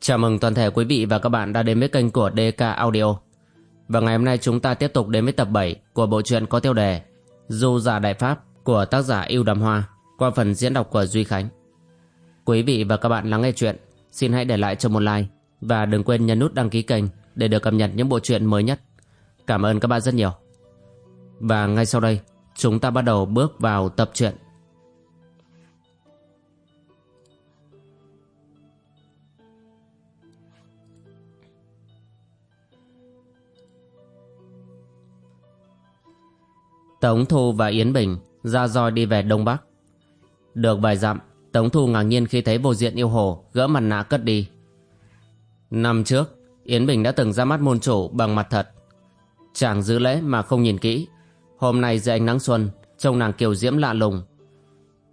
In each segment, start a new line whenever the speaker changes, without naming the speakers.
Chào mừng toàn thể quý vị và các bạn đã đến với kênh của DK Audio. Và ngày hôm nay chúng ta tiếp tục đến với tập 7 của bộ truyện có tiêu đề Du giả dạ Đại Pháp của tác giả Yêu Đàm Hoa qua phần diễn đọc của Duy Khánh. Quý vị và các bạn lắng nghe chuyện, xin hãy để lại cho một like và đừng quên nhấn nút đăng ký kênh để được cập nhật những bộ truyện mới nhất. Cảm ơn các bạn rất nhiều. Và ngay sau đây, chúng ta bắt đầu bước vào tập truyện. Tống Thu và Yến Bình ra roi đi về Đông Bắc. Được vài dặm, Tống Thu ngạc nhiên khi thấy vô diện yêu hồ gỡ mặt nạ cất đi. Năm trước, Yến Bình đã từng ra mắt môn chủ bằng mặt thật. Chàng giữ lễ mà không nhìn kỹ. Hôm nay dưới ánh nắng xuân, trông nàng kiều diễm lạ lùng.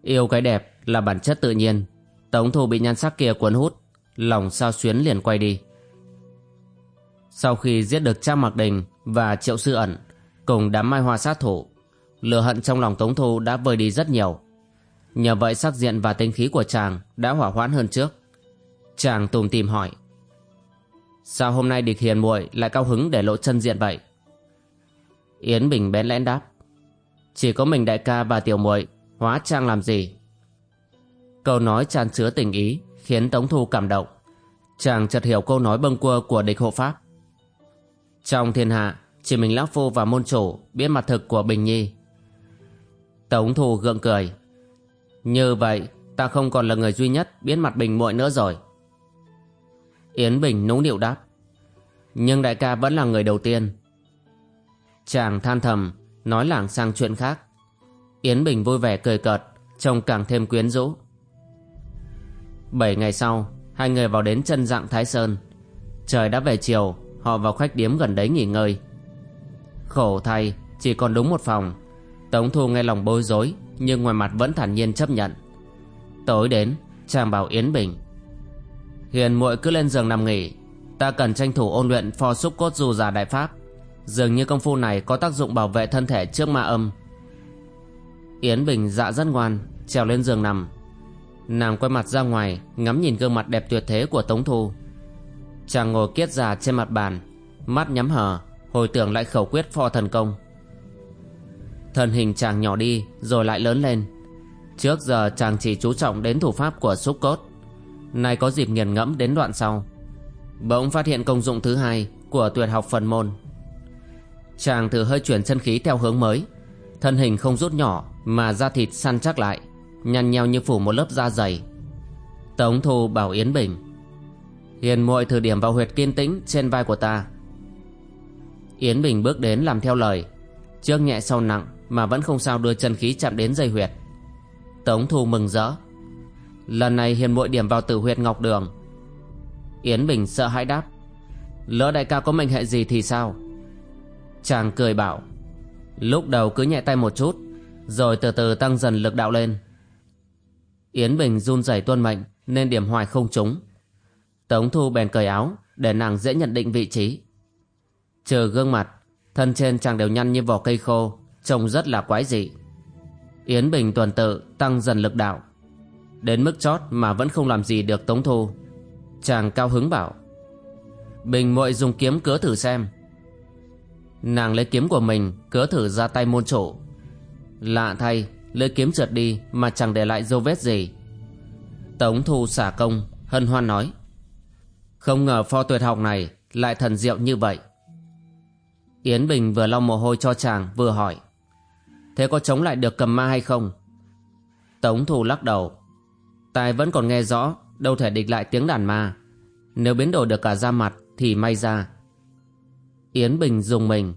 Yêu cái đẹp là bản chất tự nhiên. Tống Thu bị nhan sắc kia cuốn hút, lòng sao xuyến liền quay đi. Sau khi giết được Trang Mạc Đình và Triệu Sư Ẩn, cùng đám mai hoa sát thủ, lửa hận trong lòng Tống Thu đã vơi đi rất nhiều. Nhờ vậy sắc diện và tinh khí của chàng đã hỏa hoãn hơn trước. Chàng tùm tìm hỏi. Sao hôm nay địch hiền muội lại cao hứng để lộ chân diện vậy? Yến Bình bén lẽn đáp. Chỉ có mình đại ca và tiểu muội hóa trang làm gì? Câu nói tràn chứa tình ý khiến Tống Thu cảm động. Chàng chợt hiểu câu nói bâng quơ của địch hộ pháp. Trong thiên hạ, chỉ mình Lão Phu và môn chủ biết mặt thực của Bình Nhi. Tống Thu gượng cười. Như vậy, ta không còn là người duy nhất biến mặt Bình muội nữa rồi. Yến Bình nũng nịu đáp. Nhưng đại ca vẫn là người đầu tiên. Chàng than thầm, nói lảng sang chuyện khác. Yến Bình vui vẻ cười cợt, trông càng thêm quyến rũ. Bảy ngày sau, hai người vào đến chân dạng Thái Sơn. Trời đã về chiều, họ vào khách điếm gần đấy nghỉ ngơi. Khổ thay, chỉ còn đúng một phòng. Tống Thu nghe lòng bối rối, nhưng ngoài mặt vẫn thản nhiên chấp nhận. Tối đến, chàng bảo Yến Bình. Hiền muội cứ lên giường nằm nghỉ, ta cần tranh thủ ôn luyện pho xúc cốt dù già đại pháp. Dường như công phu này có tác dụng bảo vệ thân thể trước ma âm. Yến Bình dạ rất ngoan, trèo lên giường nằm. Nàng quay mặt ra ngoài, ngắm nhìn gương mặt đẹp tuyệt thế của Tống Thu. Chàng ngồi kiết già trên mặt bàn, mắt nhắm hờ, hồi tưởng lại khẩu quyết pho thần công. Thân hình chàng nhỏ đi rồi lại lớn lên. Trước giờ chàng chỉ chú trọng đến thủ pháp của xúc cốt. Nay có dịp nghiền ngẫm đến đoạn sau. Bỗng phát hiện công dụng thứ hai của tuyệt học phần môn. Chàng thử hơi chuyển chân khí theo hướng mới. Thân hình không rút nhỏ mà da thịt săn chắc lại, nhăn nheo như phủ một lớp da dày. Tống Thu bảo Yến Bình. Hiền muội thử điểm vào huyệt kiên tĩnh trên vai của ta Yến Bình bước đến làm theo lời Trước nhẹ sau nặng mà vẫn không sao đưa chân khí chạm đến dây huyệt. Tống Thu mừng rỡ. Lần này hiền muội điểm vào tử huyệt Ngọc Đường. Yến Bình sợ hãi đáp, Lỡ đại ca có mệnh hệ gì thì sao? Chàng cười bảo, Lúc đầu cứ nhẹ tay một chút, Rồi từ từ tăng dần lực đạo lên. Yến Bình run rẩy tuân mệnh, Nên điểm hoài không trúng. Tống Thu bèn cởi áo, Để nàng dễ nhận định vị trí. Trừ gương mặt, Thân trên chàng đều nhăn như vỏ cây khô. Trông rất là quái dị. Yến Bình tuần tự tăng dần lực đạo. Đến mức chót mà vẫn không làm gì được Tống Thu. Chàng cao hứng bảo, Bình muội dùng kiếm cứa thử xem. Nàng lấy kiếm của mình Cứa thử ra tay môn chủ. Lạ thay, Lưỡi kiếm trượt đi mà chẳng để lại dấu vết gì. Tống Thu xả công, Hân hoan nói, Không ngờ pho tuyệt học này Lại thần diệu như vậy. Yến Bình vừa lau mồ hôi cho chàng vừa hỏi Thế có chống lại được cầm ma hay không? Tống Thu lắc đầu. Tài vẫn còn nghe rõ, Đâu thể địch lại tiếng đàn ma. Nếu biến đổi được cả da mặt Thì may ra. Yến Bình dùng mình.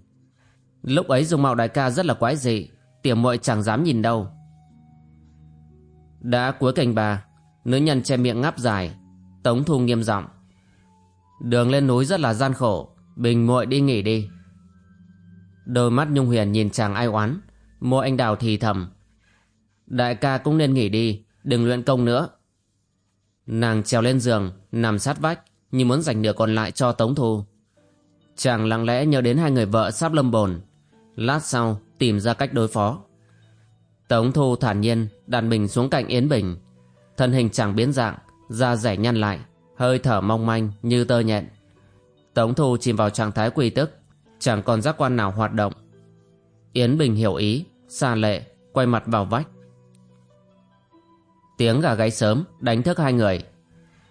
Lúc ấy dùng mạo đại ca rất là quái dị, Tiểu muội chẳng dám nhìn đâu. Đã cuối cành bà, Nữ nhân che miệng ngáp dài. Tống Thu nghiêm giọng. Đường lên núi rất là gian khổ, Bình muội đi nghỉ đi. Đôi mắt Nhung Huyền nhìn chàng ai oán mua anh đào thì thầm. Đại ca cũng nên nghỉ đi Đừng luyện công nữa. Nàng trèo lên giường Nằm sát vách Như muốn dành nửa còn lại cho Tống Thu. Chàng lặng lẽ nhớ đến hai người vợ sắp lâm bồn. Lát sau tìm ra cách đối phó. Tống Thu thản nhiên đặt mình xuống cạnh Yến Bình. Thân hình chàng biến dạng Da rẻ nhăn lại hơi thở mong manh như tơ nhện. Tống Thu chìm vào trạng thái quỳ tức, chẳng còn giác quan nào hoạt động. Yến Bình hiểu ý, xa lệ, quay mặt vào vách. Tiếng gà gáy sớm đánh thức hai người.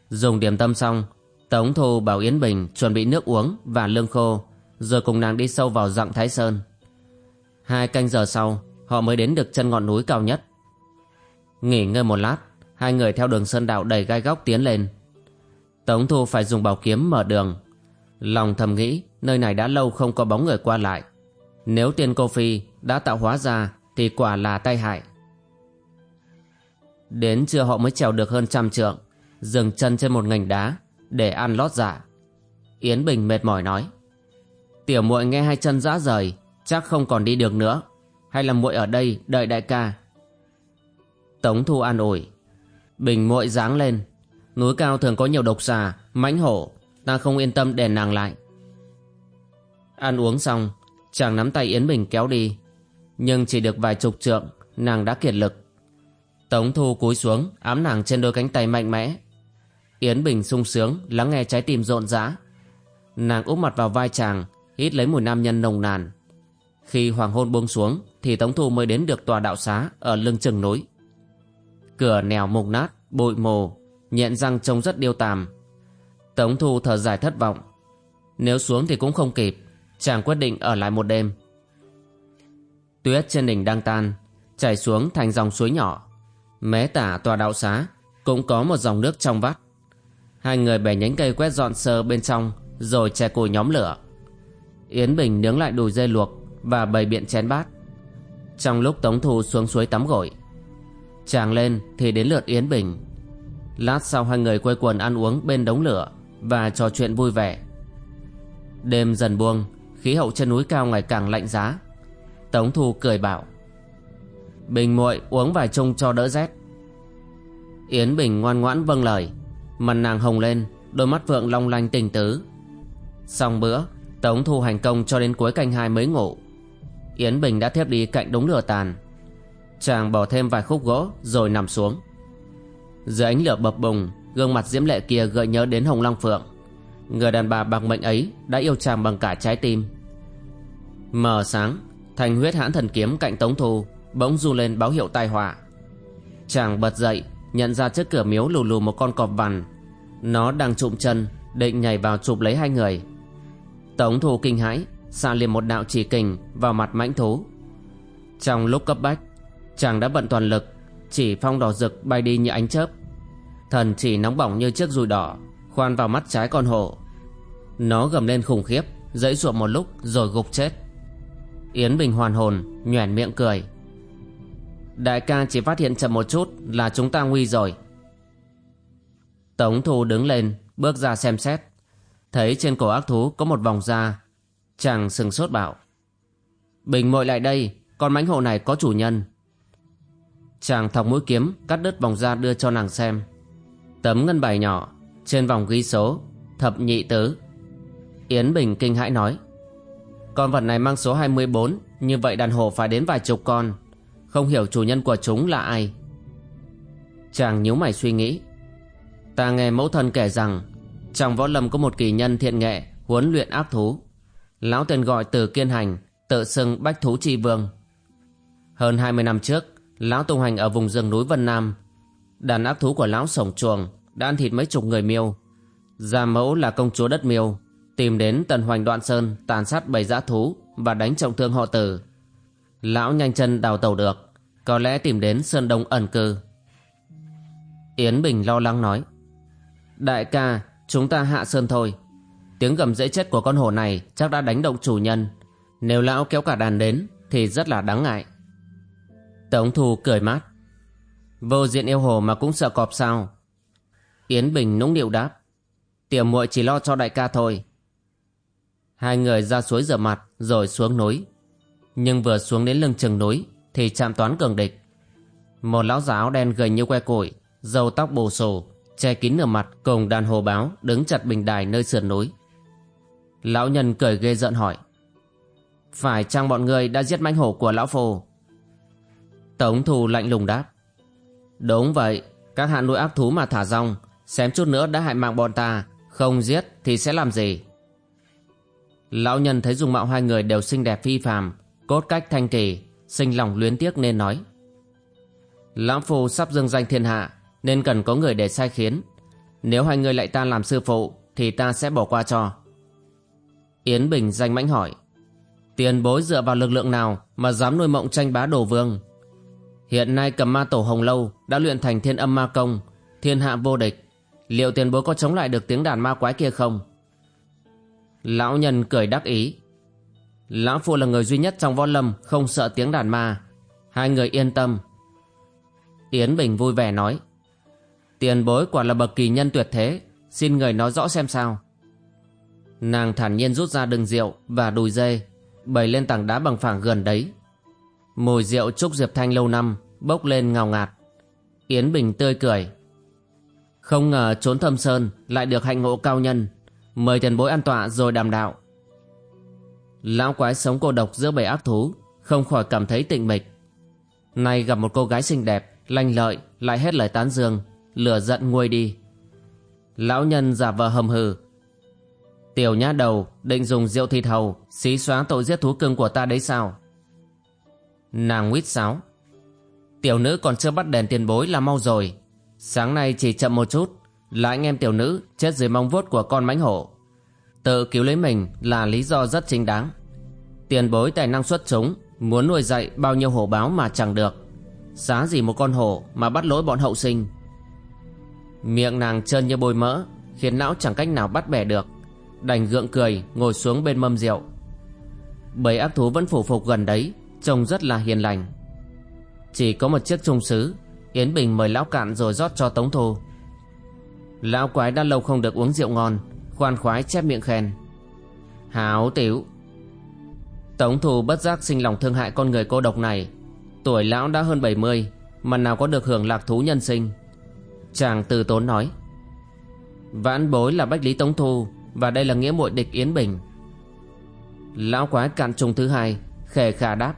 Dùng điểm tâm xong, Tống Thu bảo Yến Bình chuẩn bị nước uống và lương khô, rồi cùng nàng đi sâu vào dặng Thái Sơn. Hai canh giờ sau, họ mới đến được chân ngọn núi cao nhất. Nghỉ ngơi một lát, hai người theo đường sơn đạo đầy gai góc tiến lên. Tống Thu phải dùng bảo kiếm mở đường. Lòng thầm nghĩ nơi này đã lâu không có bóng người qua lại. Nếu tiên cô phi đã tạo hóa ra thì quả là tai hại. Đến trưa họ mới trèo được hơn trăm trượng, dừng chân trên một ngành đá để ăn lót dạ. Yến Bình mệt mỏi nói: "Tiểu muội nghe hai chân rã rời, chắc không còn đi được nữa, hay là muội ở đây đợi đại ca?" Tống Thu an ủi: "Bình muội giáng lên, núi cao thường có nhiều độc xà, mãnh hổ, ta không yên tâm để nàng lại." Ăn uống xong, chàng nắm tay Yến Bình kéo đi, nhưng chỉ được vài chục trượng, nàng đã kiệt lực. Tống Thu cúi xuống, ám nàng trên đôi cánh tay mạnh mẽ. Yến Bình sung sướng, lắng nghe trái tim rộn rã. Nàng úp mặt vào vai chàng, hít lấy mùi nam nhân nồng nàn. Khi hoàng hôn buông xuống, thì Tống Thu mới đến được tòa đạo xá ở lưng chừng núi. Cửa nèo mục nát, bụi mồ, nhện răng trông rất điêu tàm. Tống Thu thở dài thất vọng. Nếu xuống thì cũng không kịp, chàng quyết định ở lại một đêm. Tuyết trên đỉnh đang tan, chảy xuống thành dòng suối nhỏ. Mé tả tòa đạo xá cũng có một dòng nước trong vắt. Hai người bẻ nhánh cây quét dọn sơ bên trong rồi che củi nhóm lửa. Yến Bình nướng lại đùi dê luộc và bày biện chén bát. Trong lúc Tống Thu xuống suối tắm gội, chàng lên thì đến lượt Yến Bình. Lát sau hai người quây quần ăn uống bên đống lửa và trò chuyện vui vẻ. Đêm dần buông, khí hậu chân núi cao ngày càng lạnh giá. Tống Thu cười bảo: Bình muội uống vài chung cho đỡ rét. Yến Bình ngoan ngoãn vâng lời, mặt nàng hồng lên, đôi mắt vượng long lanh tình tứ. Xong bữa, Tống Thu hành công cho đến cuối canh hai mới ngủ. Yến Bình đã thiếp đi cạnh đống lửa tàn. Chàng bỏ thêm vài khúc gỗ rồi nằm xuống. Dưới ánh lửa bập bùng, gương mặt diễm lệ kia gợi nhớ đến Hồng Long Phượng. Người đàn bà bạc mệnh ấy đã yêu chàng bằng cả trái tim. Mờ sáng, thành huyết hãn thần kiếm cạnh Tống Thu bỗng du lên báo hiệu tai họa. Chàng bật dậy, nhận ra trước cửa miếu lù lù một con cọp vằn. Nó đang trụm chân, định nhảy vào chụp lấy hai người. Tống Thu kinh hãi, xạ liền một đạo chỉ kình vào mặt mãnh thú. Trong lúc cấp bách, chàng đã bận toàn lực, chỉ phong đỏ rực bay đi như ánh chớp. Thần chỉ nóng bỏng như chiếc dùi đỏ, khoan vào mắt trái con hổ. Nó gầm lên khủng khiếp, dãy ruộng một lúc rồi gục chết. Yến Bình hoàn hồn, nhoẻn miệng cười. Đại ca chỉ phát hiện chậm một chút là chúng ta nguy rồi. Tống Thu đứng lên, bước ra xem xét. Thấy trên cổ ác thú có một vòng da. Chàng sừng sốt bảo. Bình mội lại đây, con mãnh hộ này có chủ nhân. Chàng thọc mũi kiếm, cắt đứt vòng da đưa cho nàng xem. Tấm ngân bài nhỏ, trên vòng ghi số, thập nhị tứ. Yến Bình kinh hãi nói. Con vật này mang số 24 Như vậy đàn hổ phải đến vài chục con Không hiểu chủ nhân của chúng là ai Chàng nhíu mày suy nghĩ Ta nghe mẫu thân kể rằng Trong võ lâm có một kỳ nhân thiện nghệ Huấn luyện ác thú Lão tên gọi từ kiên hành Tự xưng bách thú tri vương Hơn 20 năm trước Lão tung hành ở vùng rừng núi Vân Nam Đàn ác thú của lão sổng chuồng đã ăn thịt mấy chục người miêu Gia mẫu là công chúa đất miêu tìm đến tần hoành đoạn sơn tàn sát bầy dã thú và đánh trọng thương họ tử. Lão nhanh chân đào tàu được, có lẽ tìm đến sơn đông ẩn cư. Yến Bình lo lắng nói, Đại ca, chúng ta hạ sơn thôi. Tiếng gầm dễ chết của con hổ này chắc đã đánh động chủ nhân. Nếu lão kéo cả đàn đến thì rất là đáng ngại. Tống Thu cười mát. Vô diện yêu hồ mà cũng sợ cọp sao? Yến Bình nũng điệu đáp. Tiểu muội chỉ lo cho đại ca thôi. Hai người ra suối rửa mặt rồi xuống núi. Nhưng vừa xuống đến lưng chừng núi thì chạm toán cường địch. Một lão già áo đen gầy như que củi, râu tóc bù xù, che kín nửa mặt cùng đàn hồ báo đứng chặt bình đài nơi sườn núi. Lão nhân cười ghê giận hỏi. Phải chăng bọn người đã giết mãnh hổ của lão phù? Tống thù lạnh lùng đáp. Đúng vậy, các hạ nuôi ác thú mà thả rong, Xém chút nữa đã hại mạng bọn ta. Không giết thì sẽ làm gì? Lão nhân thấy dùng mạo hai người đều xinh đẹp phi phàm, Cốt cách thanh kỳ, Sinh lòng luyến tiếc nên nói. Lão Phu sắp dâng danh thiên hạ, Nên cần có người để sai khiến. Nếu hai người lại ta làm sư phụ, Thì ta sẽ bỏ qua cho. Yến Bình danh mãnh hỏi. Tiền bối dựa vào lực lượng nào Mà dám nuôi mộng tranh bá đồ vương? Hiện nay cầm ma tổ hồng lâu Đã luyện thành thiên âm ma công, Thiên hạ vô địch. Liệu tiền bối có chống lại được tiếng đàn ma quái kia không? Lão nhân cười đắc ý. Lão Phu là người duy nhất trong võ lâm Không sợ tiếng đàn ma. Hai người yên tâm. Yến Bình vui vẻ nói. Tiền bối quả là bậc kỳ nhân tuyệt thế, Xin người nói rõ xem sao. Nàng thản nhiên rút ra đừng rượu Và đùi dê, Bày lên tảng đá bằng phẳng gần đấy. Mùi rượu trúc diệp thanh lâu năm Bốc lên ngào ngạt. Yến Bình tươi cười. Không ngờ trốn thâm sơn Lại được hạnh ngộ cao nhân. Mời tiền bối an tọa rồi đàm đạo. Lão quái sống cô độc giữa bầy ác thú, Không khỏi cảm thấy tịnh mịch Nay gặp một cô gái xinh đẹp, Lanh lợi, lại hết lời tán dương, Lửa giận nguôi đi. Lão nhân giả vờ hầm hừ. Tiểu nhá đầu, định dùng rượu thịt hầu, Xí xóa tội giết thú cưng của ta đấy sao? Nàng nguyết sáo. Tiểu nữ còn chưa bắt đèn tiền bối là mau rồi. Sáng nay chỉ chậm một chút, Là anh em tiểu nữ chết dưới móng vuốt của con mãnh hổ. Tự cứu lấy mình là lý do rất chính đáng. Tiền bối tài năng xuất chúng, Muốn nuôi dạy bao nhiêu hổ báo mà chẳng được. Giá gì một con hổ mà bắt lỗi bọn hậu sinh. Miệng nàng trơn như bôi mỡ, Khiến não chẳng cách nào bắt bẻ được. Đành gượng cười, ngồi xuống bên mâm rượu. Bầy ác thú vẫn phủ phục gần đấy, Trông rất là hiền lành. Chỉ có một chiếc trung sứ Yến Bình mời lão cạn rồi rót cho Tống Thu Lão quái đã lâu không được uống rượu ngon, Khoan khoái chép miệng khen. Hảo tiểu. Tống Thu bất giác sinh lòng thương hại con người cô độc này. Tuổi lão đã hơn 70 Mà nào có được hưởng lạc thú nhân sinh. Chàng từ tốn nói. Vãn bối là Bách Lý Tống Thu Và đây là nghĩa muội địch Yến Bình. Lão quái cạn trùng thứ hai, Khề khà đáp.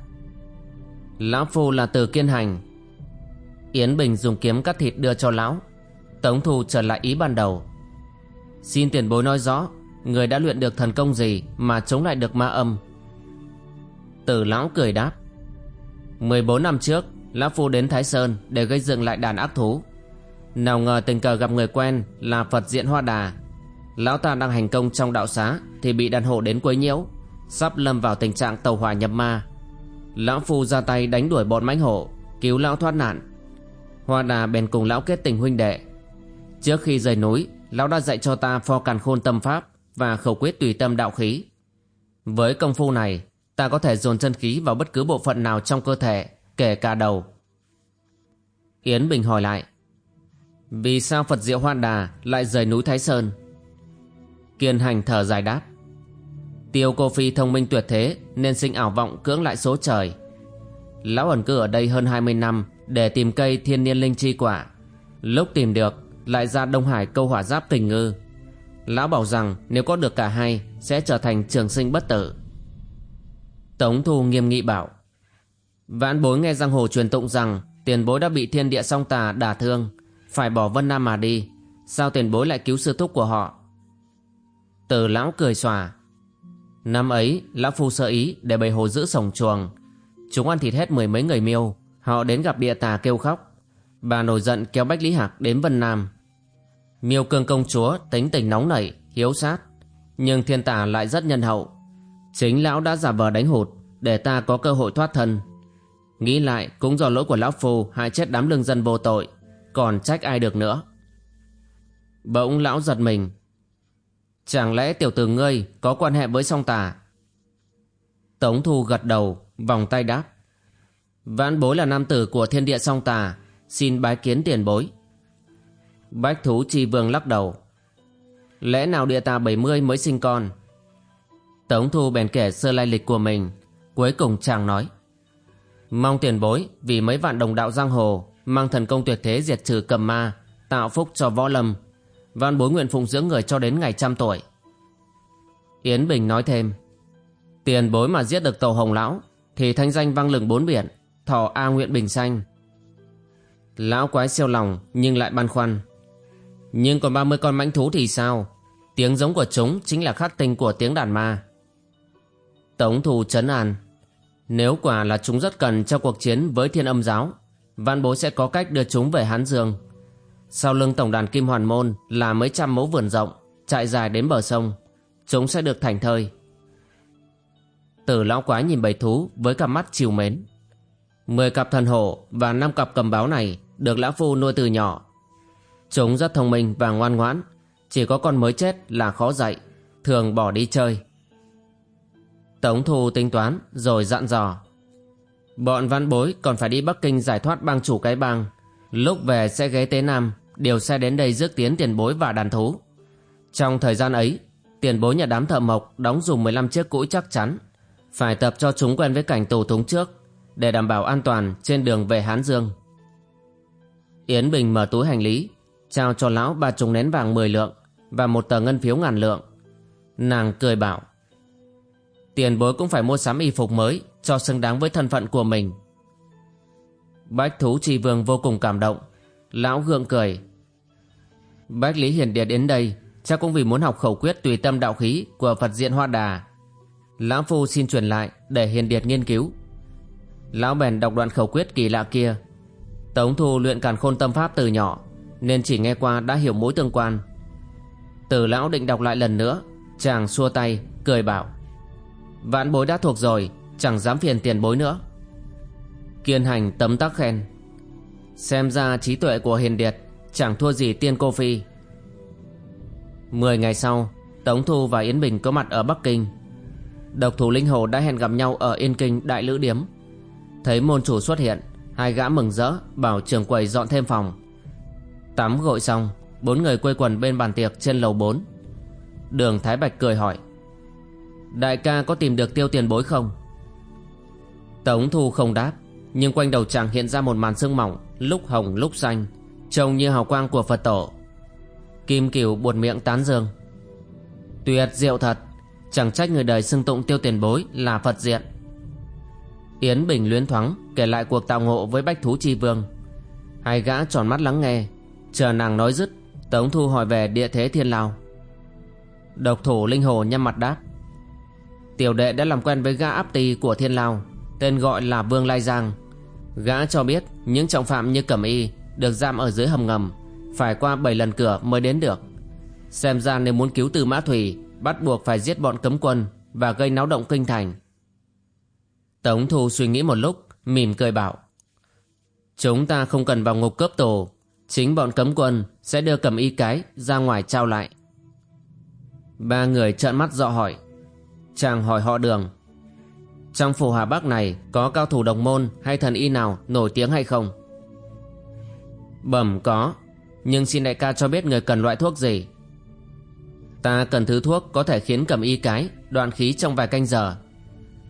Lão phu là từ kiên hành Yến Bình dùng kiếm cắt thịt đưa cho lão. Tống Thu trở lại ý ban đầu. Xin tiền bối nói rõ, Người đã luyện được thần công gì Mà chống lại được ma âm? Tử lão cười đáp. 14 năm trước, Lão Phu đến Thái Sơn để gây dựng lại đàn ác thú. Nào ngờ tình cờ gặp người quen là Phật Diện Hoa Đà. Lão ta đang hành công trong đạo xá Thì bị đàn hộ đến quấy nhiễu, Sắp lâm vào tình trạng tàu hỏa nhập ma. Lão Phu ra tay đánh đuổi bọn mãnh hộ Cứu lão thoát nạn. Hoa Đà bèn cùng lão kết tình huynh đệ Trước khi rời núi Lão đã dạy cho ta pho càn khôn tâm pháp Và khẩu quyết tùy tâm đạo khí Với công phu này ta có thể dồn chân khí vào bất cứ bộ phận nào trong cơ thể, kể cả đầu. Yến Bình hỏi lại, vì sao Phật Diệu Hoan Đà lại rời núi Thái Sơn? Kiên Hành thở dài đáp, Tiêu Cô Phi thông minh tuyệt thế nên sinh ảo vọng cưỡng lại số trời. Lão ẩn cư ở đây hơn 20 năm để tìm cây thiên niên linh chi quả. Lúc tìm được, lại ra Đông Hải câu hỏa giáp tình ngư. Lão bảo rằng nếu có được cả hai sẽ trở thành trường sinh bất tử. Tống Thu nghiêm nghị bảo Vãn bối nghe giang hồ truyền tụng rằng Tiền bối đã bị thiên địa song tà đả thương Phải bỏ Vân Nam mà đi Sao tiền bối lại cứu sư thúc của họ Từ lão cười xòa Năm ấy Lão Phu sơ ý để bầy hồ giữ sổng chuồng Chúng ăn thịt hết mười mấy người miêu. Họ đến gặp địa tà kêu khóc. Bà nổi giận kéo Bách Lý Hạc đến Vân Nam. Miêu cương công chúa tính tình nóng nảy, Hiếu sát. Nhưng thiên tà lại rất nhân hậu. Chính lão đã giả vờ đánh hụt Để ta có cơ hội thoát thân. Nghĩ lại, cũng do lỗi của lão phù Hại chết đám lương dân vô tội, Còn trách ai được nữa. Bỗng lão giật mình. Chẳng lẽ tiểu tử ngươi Có quan hệ với song tà? Tống thu gật đầu. Vòng tay đáp. Vãn bối là nam tử của thiên địa song tà, Xin bái kiến tiền bối. Bách thú chi vương lắc đầu. Lẽ nào địa tà 70 mới sinh con? Tống Thu bèn kể sơ lai lịch của mình, Cuối cùng chàng nói. Mong tiền bối, vì mấy vạn đồng đạo giang hồ, Mang thần công tuyệt thế diệt trừ cầm ma, Tạo phúc cho võ lâm. Văn bối nguyện phụng dưỡng người cho đến ngày trăm tuổi. Yến Bình nói thêm. Tiền bối mà giết được tàu hồng lão thì thanh danh vang lừng bốn biển Thọ A nguyện bình xanh Lão quái siêu lòng nhưng lại băn khoăn Nhưng còn 30 con mãnh thú thì sao? Tiếng giống của chúng chính là khắc tinh của tiếng đàn ma. Tống thù chấn an. Nếu quả là chúng rất cần cho cuộc chiến với thiên âm giáo, văn bố sẽ có cách đưa chúng về Hán Dương. Sau lưng tổng đàn Kim Hoàn Môn là mấy trăm mẫu vườn rộng, chạy dài đến bờ sông. Chúng sẽ được thành thơi. Tử lão quái nhìn bầy thú với cặp mắt chiều mến. Mười cặp thần hổ và năm cặp cầm báo này được lão phu nuôi từ nhỏ. Chúng rất thông minh và ngoan ngoãn, chỉ có con mới chết là khó dạy, thường bỏ đi chơi. Tống Thu tính toán rồi dặn dò. Bọn văn bối còn phải đi Bắc Kinh giải thoát bang chủ cái bang. Lúc về sẽ ghé Tế Nam, điều xe đến đây rước tiến tiền bối và đàn thú. Trong thời gian ấy, tiền bối nhà đám thợ mộc đóng dùng 15 chiếc cũi chắc chắn. Phải tập cho chúng quen với cảnh tù thúng trước, để đảm bảo an toàn trên đường về Hán Dương. Yến Bình mở túi hành lý, trao cho lão ba chục nén vàng 10 lượng và một tờ ngân phiếu ngàn lượng. Nàng cười bảo, tiền bối cũng phải mua sắm y phục mới cho xứng đáng với thân phận của mình. Bách Thú trì Vương vô cùng cảm động, lão gượng cười. Bách Lý Hiền Điệt đến đây chắc cũng vì muốn học khẩu quyết tùy tâm đạo khí của Phật diện Hoa Đà. Lão Phu xin truyền lại để Hiền Điệt nghiên cứu. Lão bèn đọc đoạn khẩu quyết kỳ lạ kia. Tống Thu luyện càn khôn tâm pháp từ nhỏ, Nên chỉ nghe qua đã hiểu mối tương quan. Từ lão định đọc lại lần nữa, Chàng xua tay, cười bảo Vãn bối đã thuộc rồi, Chẳng dám phiền tiền bối nữa. Kiên hành tấm tắc khen, Xem ra trí tuệ của hiền điệt Chẳng thua gì tiên cô phi. Mười ngày sau, Tống Thu và Yến Bình có mặt ở Bắc Kinh. Độc thủ Linh Hồ đã hẹn gặp nhau ở Yên Kinh Đại Lữ Điếm. Thấy môn chủ xuất hiện, Hai gã mừng rỡ, bảo trường quầy dọn thêm phòng. Tắm gội xong, Bốn người quây quần bên bàn tiệc trên lầu 4 Đường Thái Bạch cười hỏi, Đại ca có tìm được tiêu tiền bối không? Tống Thu không đáp, Nhưng quanh đầu chàng hiện ra một màn sương mỏng, Lúc hồng, lúc xanh, Trông như hào quang của Phật tổ. Kim cửu buột miệng tán dương, Tuyệt diệu thật. Chẳng trách người đời xưng tụng tiêu tiền bối là Phật diện Yến Bình luyến thoáng kể lại cuộc tạo ngộ với Bách Thú Chi Vương. Hai gã tròn mắt lắng nghe, chờ nàng nói dứt, Tống Thu hỏi về địa thế thiên lao. Độc thủ Linh Hồ nhăn mặt đáp. Tiểu đệ đã làm quen với gã áp tì của thiên lao, tên gọi là Vương Lai Giang. Gã cho biết những trọng phạm như Cẩm Y được giam ở dưới hầm ngầm, phải qua 7 lần cửa mới đến được. Xem ra nếu muốn cứu từ Mã Thủy, bắt buộc phải giết bọn cấm quân và gây náo động kinh thành. Tống Thu suy nghĩ một lúc, mỉm cười bảo. Chúng ta không cần vào ngục cấp tù, chính bọn cấm quân sẽ đưa cầm y cái ra ngoài trao lại. Ba người trợn mắt dọ hỏi. Chàng hỏi họ đường. Trong phủ Hà Bắc này có cao thủ đồng môn hay thần y nào nổi tiếng hay không? Bẩm có, nhưng xin đại ca cho biết người cần loại thuốc gì. Ta cần thứ thuốc có thể khiến cầm y cái, đoạn khí trong vài canh giờ.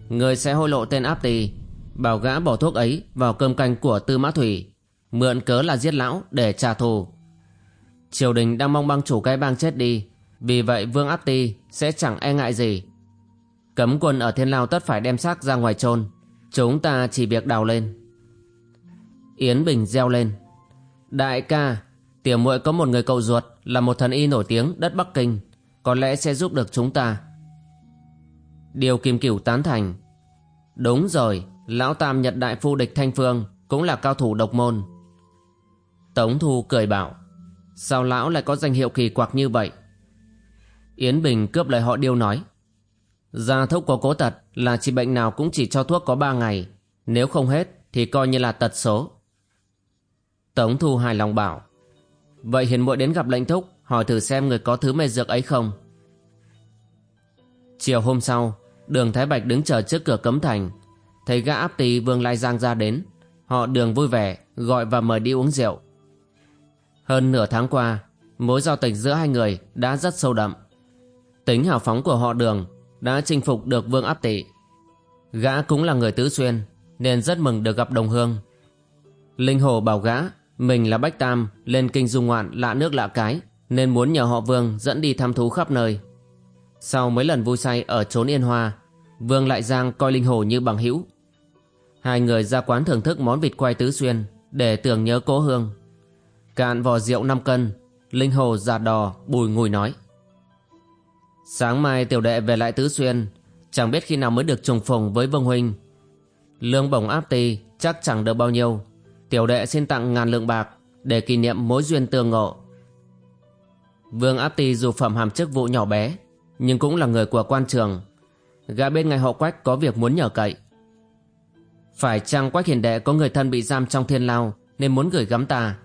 Người sẽ hôi lộ tên áp tì, Bảo gã bỏ thuốc ấy vào cơm canh của Tư Mã Thủy, Mượn cớ là giết lão để trả thù. Triều đình đang mong băng chủ cái bang chết đi, Vì vậy Vương Áp Ti sẽ chẳng e ngại gì. Cấm quân ở Thiên Lao tất phải đem xác ra ngoài chôn, Chúng ta chỉ việc đào lên. Yến Bình reo lên. Đại ca, Tiểu muội có một người cậu ruột Là một thần y nổi tiếng đất Bắc Kinh. Có lẽ sẽ giúp được chúng ta Điều Kim Cửu tán thành Đúng rồi, Lão Tam Nhật Đại Phu Địch Thanh Phương cũng là cao thủ độc môn. Tống Thu cười bảo, sao Lão lại có danh hiệu kỳ quặc như vậy? Yến Bình cướp lời họ điêu nói, Gia Thúc có cố tật là chỉ bệnh nào cũng chỉ cho thuốc có 3 ngày, nếu không hết thì coi như là tật số. Tống Thu hài lòng bảo, Vậy hiền muội đến gặp lệnh thúc, hỏi thử xem người có thứ mê dược ấy không. Chiều hôm sau, Đường Thái Bạch đứng chờ trước cửa cấm thành. Thấy gã áp tỳ Vương Lai Giang ra đến Họ đường vui vẻ Gọi và mời đi uống rượu. Hơn nửa tháng qua Mối giao tình giữa hai người đã rất sâu đậm. Tính hào phóng của họ đường Đã chinh phục được Vương áp tỵ. Gã cũng là người tứ xuyên Nên rất mừng được gặp đồng hương. Linh Hồ bảo gã Mình là Bách Tam Lên kinh dung ngoạn lạ nước lạ cái. Nên muốn nhờ họ Vương dẫn đi thăm thú khắp nơi. Sau mấy lần vui say ở trốn yên hoa Vương Lại Giang coi Linh Hồ như bằng hữu. Hai người ra quán thưởng thức món vịt quay tứ xuyên để tưởng nhớ cố hương. Cạn vò rượu 5 cân, Linh hồ già đò bùi ngùi nói. Sáng mai tiểu đệ về lại Tứ Xuyên Chẳng biết khi nào mới được trùng phùng với Vương Huynh. Lương bổng áp ti chắc chẳng được bao nhiêu. Tiểu đệ xin tặng ngàn lượng bạc Để kỷ niệm mối duyên tương ngộ. Vương áp ti dù phẩm hàm chức vụ nhỏ bé, Nhưng cũng là người của quan trường. Gã bên ngài họ quách có việc muốn nhờ cậy. Phải chăng quách hiền đệ có người thân bị giam trong thiên lao Nên muốn gửi gắm ta?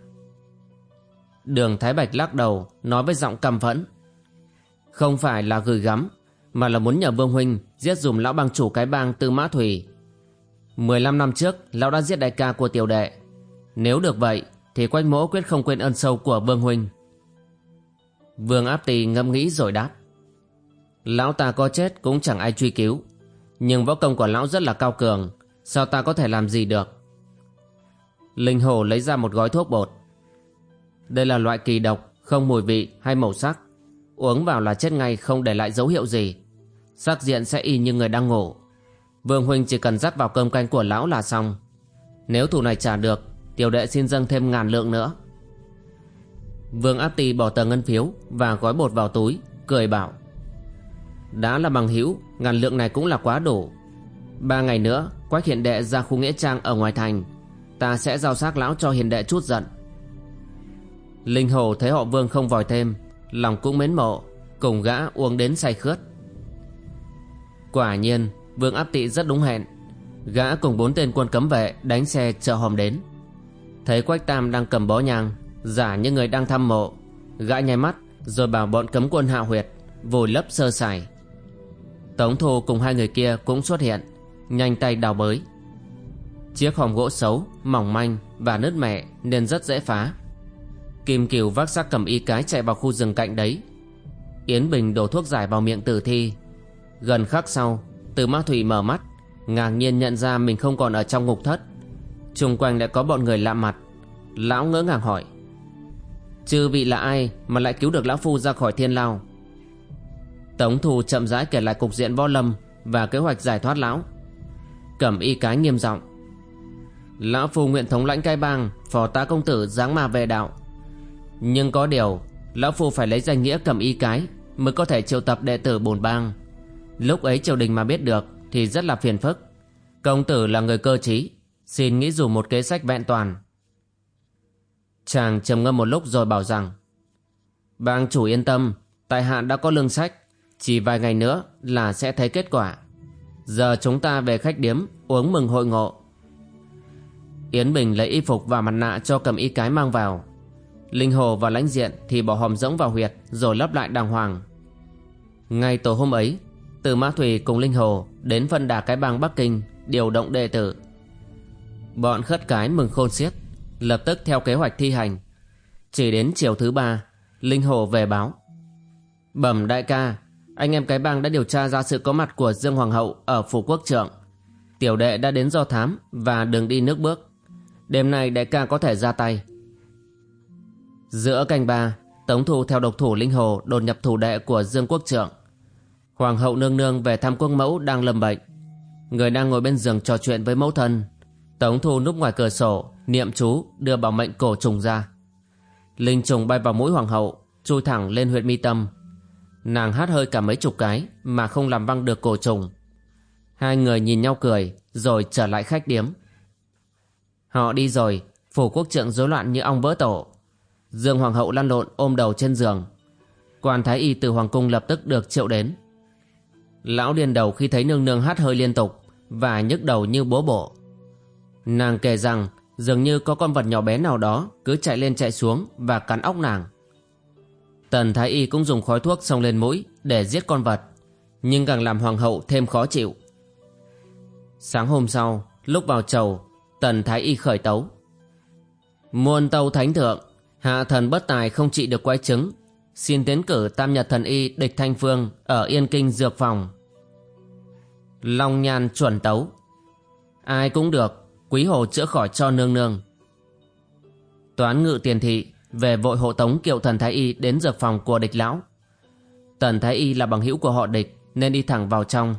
Đường Thái Bạch lắc đầu, Nói với giọng căm phẫn. Không phải là gửi gắm, Mà là muốn nhờ Vương Huynh Giết dùm lão bang chủ cái bang Tư Mã Thủy. 15 năm trước, Lão đã giết đại ca của tiểu đệ. Nếu được vậy, Thì quách mỗ quyết không quên ơn sâu của Vương Huynh. Vương Áp Tì ngẫm nghĩ rồi đáp. Lão ta có chết cũng chẳng ai truy cứu, Nhưng võ công của lão rất là cao cường, Sao ta có thể làm gì được? Linh Hồ lấy ra một gói thuốc bột. Đây là loại kỳ độc, Không mùi vị hay màu sắc. Uống vào là chết ngay, không để lại dấu hiệu gì. Sắc diện sẽ y như người đang ngủ. Vương Huynh chỉ cần dắt vào cơm canh của lão là xong. Nếu thủ này trả được, Tiểu đệ xin dâng thêm ngàn lượng nữa. Vương Áp Tì bỏ tờ ngân phiếu Và gói bột vào túi, Cười bảo, đã là bằng hữu, Ngàn lượng này cũng là quá đủ. Ba ngày nữa, Quách hiền đệ ra khu nghĩa trang ở ngoài thành, Ta sẽ giao xác lão cho hiền đệ chút giận. Linh hồ thấy họ vương không vòi thêm, Lòng cũng mến mộ, Cùng gã uống đến say khướt. Quả nhiên, Vương áp tị rất đúng hẹn. Gã cùng bốn tên quân cấm vệ Đánh xe chờ hòm đến. Thấy Quách Tam đang cầm bó nhang Giả như người đang thăm mộ. Gã nháy mắt Rồi bảo bọn cấm quân hạ huyệt Vùi lấp sơ sài. Tống Thu cùng hai người kia cũng xuất hiện Nhanh tay đào bới. Chiếc hòm gỗ xấu, mỏng manh và nứt mẹ nên rất dễ phá. Kim Kiều vác xác cầm y cái chạy vào khu rừng cạnh đấy. Yến Bình đổ thuốc giải vào miệng tử thi. Gần khắc sau Từ Ma Thủy mở mắt Ngạc nhiên nhận ra mình không còn ở trong ngục thất. Trung quanh đã có bọn người lạ mặt. Lão ngỡ ngàng hỏi Chư vị là ai mà lại cứu được lão phu ra khỏi thiên lao Tống Thù chậm rãi kể lại cục diện võ lâm và kế hoạch giải thoát lão. Cẩm y cái nghiêm giọng Lão Phu nguyện thống lãnh cai bang, phò tá công tử giáng mà về đạo. Nhưng có điều, Lão Phu phải lấy danh nghĩa cẩm y cái mới có thể triệu tập đệ tử bổn bang. Lúc ấy triều đình mà biết được thì rất là phiền phức. Công tử là người cơ trí, xin nghĩ dù một kế sách vẹn toàn. Chàng trầm ngâm một lúc rồi bảo rằng Bang chủ yên tâm, tại hạ đã có lương sách chỉ vài ngày nữa là sẽ thấy kết quả. Giờ chúng ta về khách điếm Uống mừng hội ngộ. Yến Bình lấy y phục và mặt nạ cho cầm y cái mang vào. Linh Hồ và lãnh diện thì bỏ hòm rỗng vào huyệt Rồi lắp lại đàng hoàng. Ngay tối hôm ấy Từ Mã Thủy cùng Linh Hồ Đến phân đà cái bang Bắc Kinh Điều động đệ tử. Bọn khất cái mừng khôn xiết. Lập tức theo kế hoạch thi hành Chỉ đến chiều thứ ba Linh Hồ về báo Bẩm đại ca anh em cái bang đã điều tra ra sự có mặt của Dương Hoàng hậu ở phủ quốc trưởng. Tiểu đệ đã đến do thám và đường đi nước bước. Đêm nay đại ca có thể ra tay. Giữa canh ba, Tống Thu theo độc thủ Linh Hồ đột nhập thủ đệ của Dương Quốc trưởng. Hoàng hậu nương nương về thăm quốc mẫu đang lâm bệnh. Người đang ngồi bên giường trò chuyện với mẫu thân. Tống Thu núp ngoài cửa sổ, niệm chú đưa bảo mệnh cổ trùng ra. Linh trùng bay vào mũi hoàng hậu, chui thẳng lên huyệt mi tâm, Nàng hát hơi cả mấy chục cái Mà không làm văng được cổ trùng. Hai người nhìn nhau cười Rồi trở lại khách điếm. Họ đi rồi Phủ quốc trượng rối loạn như ong vỡ tổ. Dương Hoàng hậu lăn lộn ôm đầu trên giường. Quan thái y từ Hoàng cung lập tức được triệu đến. Lão điên đầu khi thấy nương nương hát hơi liên tục Và nhức đầu như bố bộ Nàng kể rằng Dường như có con vật nhỏ bé nào đó Cứ chạy lên chạy xuống và cắn óc nàng Tần Thái Y cũng dùng khói thuốc xông lên mũi để giết con vật, nhưng càng làm hoàng hậu thêm khó chịu. Sáng hôm sau, lúc vào chầu, Tần Thái Y khởi tấu. Muôn tâu thánh thượng, hạ thần bất tài không trị được quái chứng, xin tiến cử tam nhật thần y địch thanh phương ở yên kinh dược phòng. Long nhan chuẩn tấu. Ai cũng được, quý hồ chữa khỏi cho nương nương. Toán ngự tiền thị về vội hộ tống kiệu thần thái y đến dược phòng của địch lão. Tần thái y là bằng hữu của họ địch, nên đi thẳng vào trong.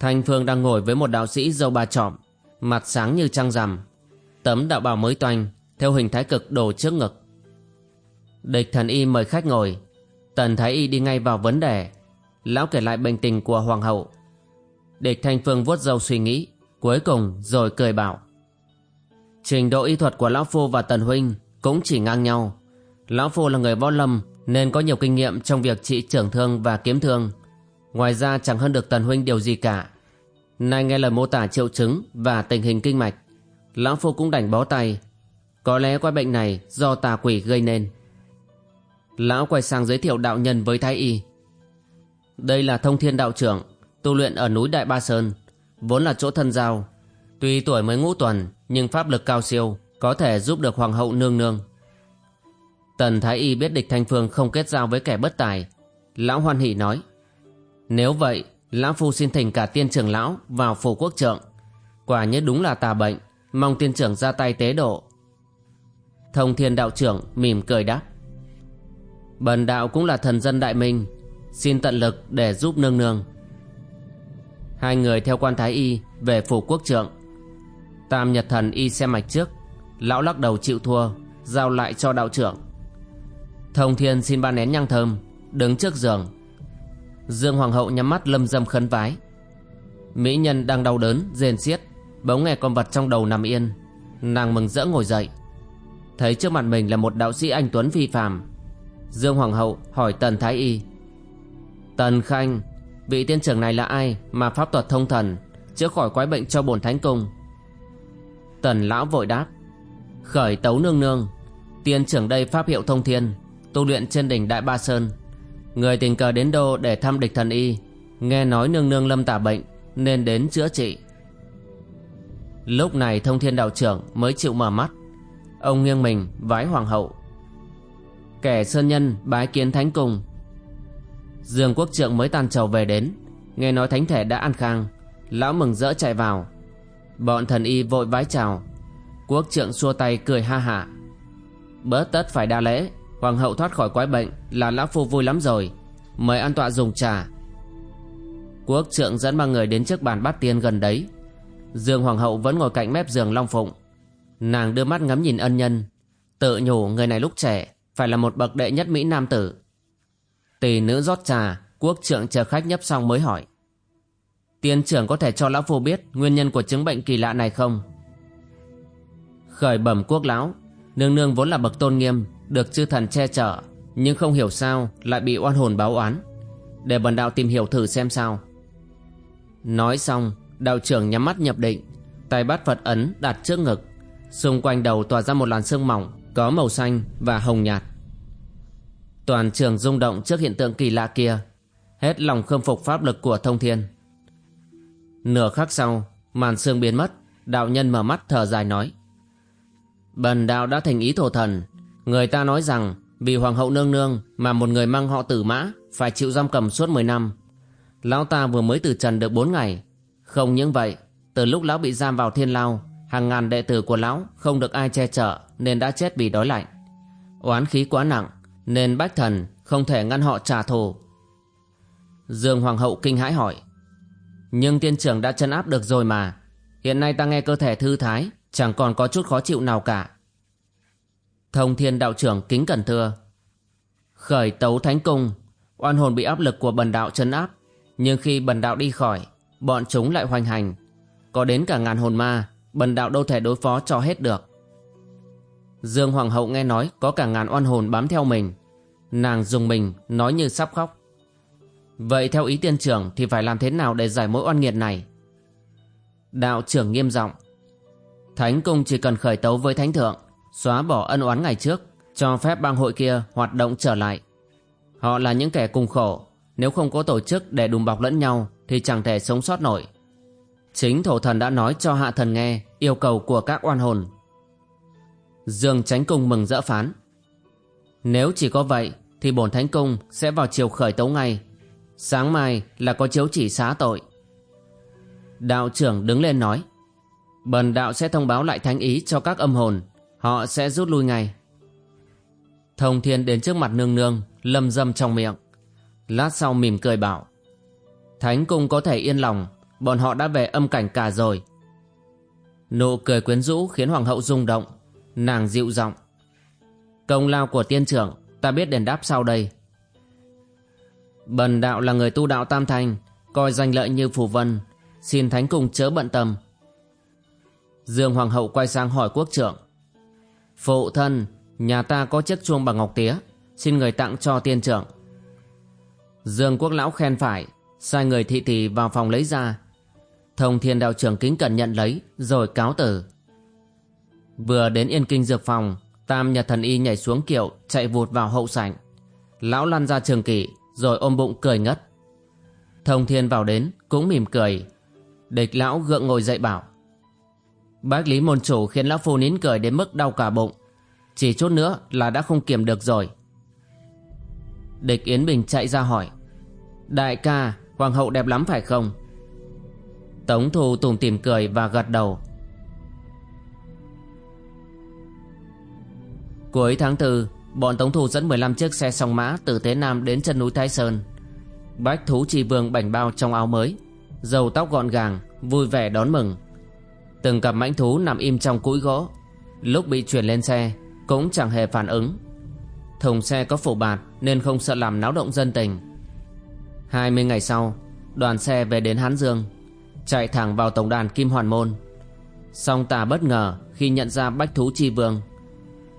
Thanh phương đang ngồi với một đạo sĩ dâu ba trọm, mặt sáng như trăng rằm. Tấm đạo bào mới toanh, theo hình thái cực đổ trước ngực. Địch thần y mời khách ngồi. Tần Thái Y đi ngay vào vấn đề. Lão kể lại bệnh tình của Hoàng hậu. Địch Thanh Phương vuốt râu suy nghĩ. Cuối cùng rồi cười bảo. Trình độ y thuật của Lão Phu và Tần Huynh Cũng chỉ ngang nhau. Lão Phu là người võ lâm Nên có nhiều kinh nghiệm trong việc trị trưởng thương và kiếm thương. Ngoài ra chẳng hơn được Tần Huynh điều gì cả. Nay nghe lời mô tả triệu chứng Và tình hình kinh mạch, Lão Phu cũng đành bó tay. Có lẽ quái bệnh này do tà quỷ gây nên. Lão quay sang giới thiệu đạo nhân với Thái Y. Đây là thông thiên đạo trưởng, Tu luyện ở núi Đại Ba Sơn. Vốn là chỗ thân giao. Tuy tuổi mới ngũ tuần, Nhưng pháp lực cao siêu, Có thể giúp được hoàng hậu nương nương. Tần Thái Y biết địch Thanh Phương không kết giao với kẻ bất tài. Lão hoan hỷ nói, Nếu vậy, Lão Phu xin thỉnh cả tiên trưởng lão vào phủ quốc trượng. Quả như đúng là tà bệnh, Mong tiên trưởng ra tay tế độ. Thông thiên đạo trưởng mỉm cười đáp, Bần đạo cũng là thần dân đại minh, Xin tận lực để giúp nương nương. Hai người theo quan thái y Về phủ quốc trượng. Tam nhật thần y xem mạch trước, Lão lắc đầu chịu thua, Giao lại cho đạo trưởng. Thông thiên xin ba nén nhang thơm, Đứng trước giường. Dương Hoàng hậu nhắm mắt lâm dâm khấn vái. Mỹ nhân đang đau đớn, rên xiết, Bỗng nghe con vật trong đầu nằm yên. Nàng mừng rỡ ngồi dậy. Thấy trước mặt mình là một đạo sĩ anh Tuấn phi phàm. Dương Hoàng hậu hỏi Tần Thái Y. Tần Khanh Vị tiên trưởng này là ai mà pháp thuật thông thần, Chữa khỏi quái bệnh cho bổn thánh cung? Tần lão vội đáp, Khởi tấu nương nương. Tiên trưởng đây pháp hiệu thông thiên, Tu luyện trên đỉnh Đại Ba Sơn. Người tình cờ đến đô để thăm địch thần y? Nghe nói nương nương lâm tả bệnh, Nên đến chữa trị. Lúc này thông thiên đạo trưởng mới chịu mở mắt. Ông nghiêng mình, vái hoàng hậu. Kẻ sơn nhân bái kiến thánh cung Dương quốc trượng mới tàn trầu về đến. Nghe nói thánh thể đã an khang, Lão mừng rỡ chạy vào. Bọn thần y vội vái chào. Quốc trượng xua tay cười ha hả. Bớt tất phải đa lễ, Hoàng hậu thoát khỏi quái bệnh Là lão phu vui lắm rồi. Mời an tọa dùng trà. Quốc trượng dẫn ba người đến trước bàn bát tiên gần đấy. Dương hoàng hậu vẫn ngồi cạnh mép giường Long Phụng. Nàng đưa mắt ngắm nhìn ân nhân. Tự nhủ người này lúc trẻ Phải là một bậc đệ nhất Mỹ Nam tử. Tỷ nữ rót trà, Quốc trưởng chờ khách nhấp xong mới hỏi. Tiên trưởng có thể cho lão phu biết Nguyên nhân của chứng bệnh kỳ lạ này không? Khởi bẩm quốc lão, Nương nương vốn là bậc tôn nghiêm, Được chư thần che chở, Nhưng không hiểu sao lại bị oan hồn báo oán. Để bần đạo tìm hiểu thử xem sao. Nói xong, Đạo trưởng nhắm mắt nhập định, Tay bắt Phật ấn đặt trước ngực. Xung quanh đầu tỏa ra một làn sương mỏng, Có màu xanh và hồng nhạt. Toàn trường rung động trước hiện tượng kỳ lạ kia, Hết lòng khâm phục pháp lực của thông thiên. Nửa khắc sau, Màn sương biến mất, Đạo nhân mở mắt thở dài nói, Bần đạo đã thành ý thổ thần. Người ta nói rằng, Vì hoàng hậu nương nương Mà một người mang họ tử mã Phải chịu giam cầm suốt 10 năm. Lão ta vừa mới từ trần được 4 ngày. Không những vậy, Từ lúc lão bị giam vào thiên lao, Hàng ngàn đệ tử của lão Không được ai che chở Nên đã chết vì đói lạnh. Oán khí quá nặng nên bách thần không thể ngăn họ trả thù. Dương Hoàng hậu kinh hãi hỏi, Nhưng tiên trưởng đã chân áp được rồi mà, Hiện nay ta nghe cơ thể thư thái, Chẳng còn có chút khó chịu nào cả. Thông thiên đạo trưởng kính cẩn thưa, Khởi tấu thánh cung, Oan hồn bị áp lực của bần đạo chân áp, Nhưng khi bần đạo đi khỏi, Bọn chúng lại hoành hành. Có đến cả ngàn hồn ma, Bần đạo đâu thể đối phó cho hết được. Dương Hoàng hậu nghe nói Có cả ngàn oan hồn bám theo mình. Nàng dùng mình nói như sắp khóc. Vậy theo ý tiên trưởng Thì phải làm thế nào để giải mối oan nghiệt này? Đạo trưởng nghiêm giọng. Thánh cung chỉ cần khởi tấu với thánh thượng, Xóa bỏ ân oán ngày trước, Cho phép bang hội kia hoạt động trở lại. Họ là những kẻ cùng khổ, Nếu không có tổ chức để đùm bọc lẫn nhau Thì chẳng thể sống sót nổi. Chính thổ thần đã nói cho hạ thần nghe Yêu cầu của các oan hồn. Dương Tránh Cung mừng rỡ phán. Nếu chỉ có vậy, Thì bổn Thánh Cung sẽ vào chiều khởi tấu ngay. Sáng mai là có chiếu chỉ xá tội. Đạo trưởng đứng lên nói, Bần đạo sẽ thông báo lại thánh ý cho các âm hồn, Họ sẽ rút lui ngay. Thông thiên đến trước mặt nương nương Lâm dâm trong miệng. Lát sau mỉm cười bảo, Thánh cung có thể yên lòng, Bọn họ đã về âm cảnh cả rồi. Nụ cười quyến rũ khiến hoàng hậu rung động. Nàng dịu giọng. Công lao của tiên trưởng, Ta biết đền đáp sau đây. Bần đạo là người tu đạo tam thanh Coi danh lợi như phù vân, Xin thánh cùng chớ bận tâm. Dương Hoàng hậu quay sang hỏi quốc trưởng. Phụ thân, Nhà ta có chiếc chuông bằng ngọc tía, Xin người tặng cho tiên trưởng. Dương quốc lão khen phải, Sai người thị thị vào phòng lấy ra. Thông thiên đạo trưởng kính cẩn nhận lấy, Rồi cáo tử Vừa đến yên kinh dược phòng, Tam nhật thần y nhảy xuống kiệu, Chạy vụt vào hậu sảnh. Lão lăn ra trường kỷ Rồi ôm bụng cười ngất. Thông thiên vào đến, cũng mỉm cười. Địch lão gượng ngồi dậy bảo, Bác lý môn chủ khiến lão phu nín cười đến mức đau cả bụng. Chỉ chút nữa là đã không kiềm được rồi. Địch Yến Bình chạy ra hỏi, Đại ca, Hoàng hậu đẹp lắm phải không? Tống Thu tùng tìm cười và gật đầu. Cuối tháng 4 Bọn Tống thủ dẫn 15 chiếc xe song mã Từ Tế Nam đến chân núi Thái Sơn. Bách thú trì vương bảnh bao trong áo mới Dầu tóc gọn gàng, Vui vẻ đón mừng. Từng cặp mãnh thú nằm im trong cũi gỗ, Lúc bị chuyển lên xe Cũng chẳng hề phản ứng. Thùng xe có phủ bạt Nên không sợ làm náo động dân tình. 20 ngày sau, Đoàn xe về đến Hán Dương, Chạy thẳng vào tổng đàn Kim Hoàn Môn. Song tà bất ngờ Khi nhận ra bách thú chi vương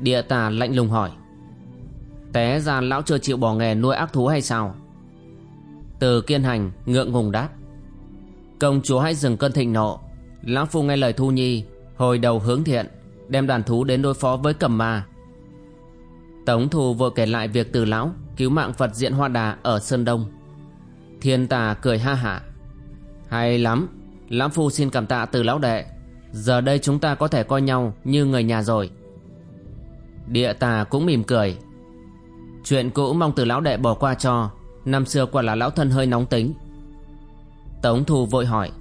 Địa tà lạnh lùng hỏi. Té ra lão chưa chịu bỏ nghề nuôi ác thú hay sao? Từ kiên hành ngượng ngùng đáp. Công chúa hãy dừng cơn thịnh nộ. Lão Phu nghe lời Thu Nhi, Hồi đầu hướng thiện, Đem đàn thú đến đối phó với cẩm ma. Tống Thu vội kể lại việc từ lão Cứu mạng Phật diện Hoa Đà ở Sơn Đông. Thiên tà cười ha hả. Hay lắm, Lão Phu xin cảm tạ từ lão đệ. Giờ đây chúng ta có thể coi nhau như người nhà rồi. Địa tà cũng mỉm cười. Chuyện cũ mong từ lão đệ bỏ qua cho, Năm xưa quả là lão thân hơi nóng tính. Tống Thu vội hỏi,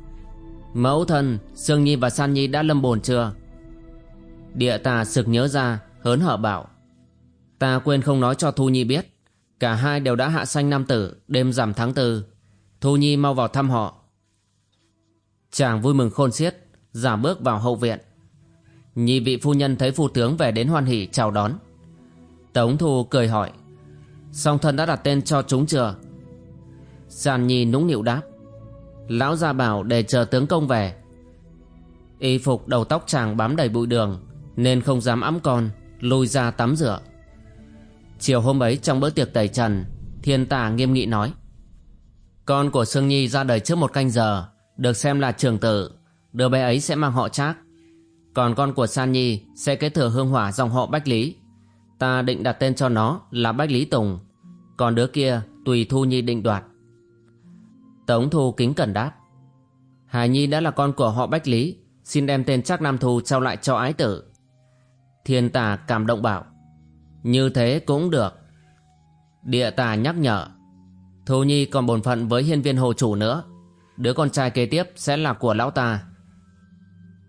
Mẫu thân, Sương Nhi và San Nhi đã lâm bồn chưa? Địa tà sực nhớ ra, Hớn hở bảo, Ta quên không nói cho Thu Nhi biết, Cả hai đều đã hạ sanh nam tử, Đêm rằm tháng tư. Thu Nhi mau vào thăm họ. Chàng vui mừng khôn xiết Giả bước vào hậu viện. Nhị vị phu nhân thấy phu tướng về đến hoan hỷ chào đón. Tống Thu cười hỏi, Song thân đã đặt tên cho chúng chưa? Sàn Nhi nũng nịu đáp, Lão gia bảo để chờ tướng công về. Y phục đầu tóc chàng bám đầy bụi đường, Nên không dám ẵm con Lùi ra tắm rửa. Chiều hôm ấy trong bữa tiệc tẩy trần, Thiên tà nghiêm nghị nói, Con của Sương Nhi ra đời trước một canh giờ, Được xem là trường tử, Đứa bé ấy sẽ mang họ Trác. Còn con của San Nhi Sẽ kế thừa hương hỏa dòng họ Bách Lý. Ta định đặt tên cho nó là Bách Lý Tùng. Còn đứa kia tùy Thu Nhi định đoạt. Tống Thu kính cẩn đáp. Hải Nhi đã là con của họ Bách Lý. Xin đem tên Trác Nam Thu trao lại cho ái tử. Thiên tà cảm động bảo. Như thế cũng được. Địa tà nhắc nhở. Thu Nhi còn bổn phận với hiên viên hồ chủ nữa. Đứa con trai kế tiếp sẽ là của lão ta.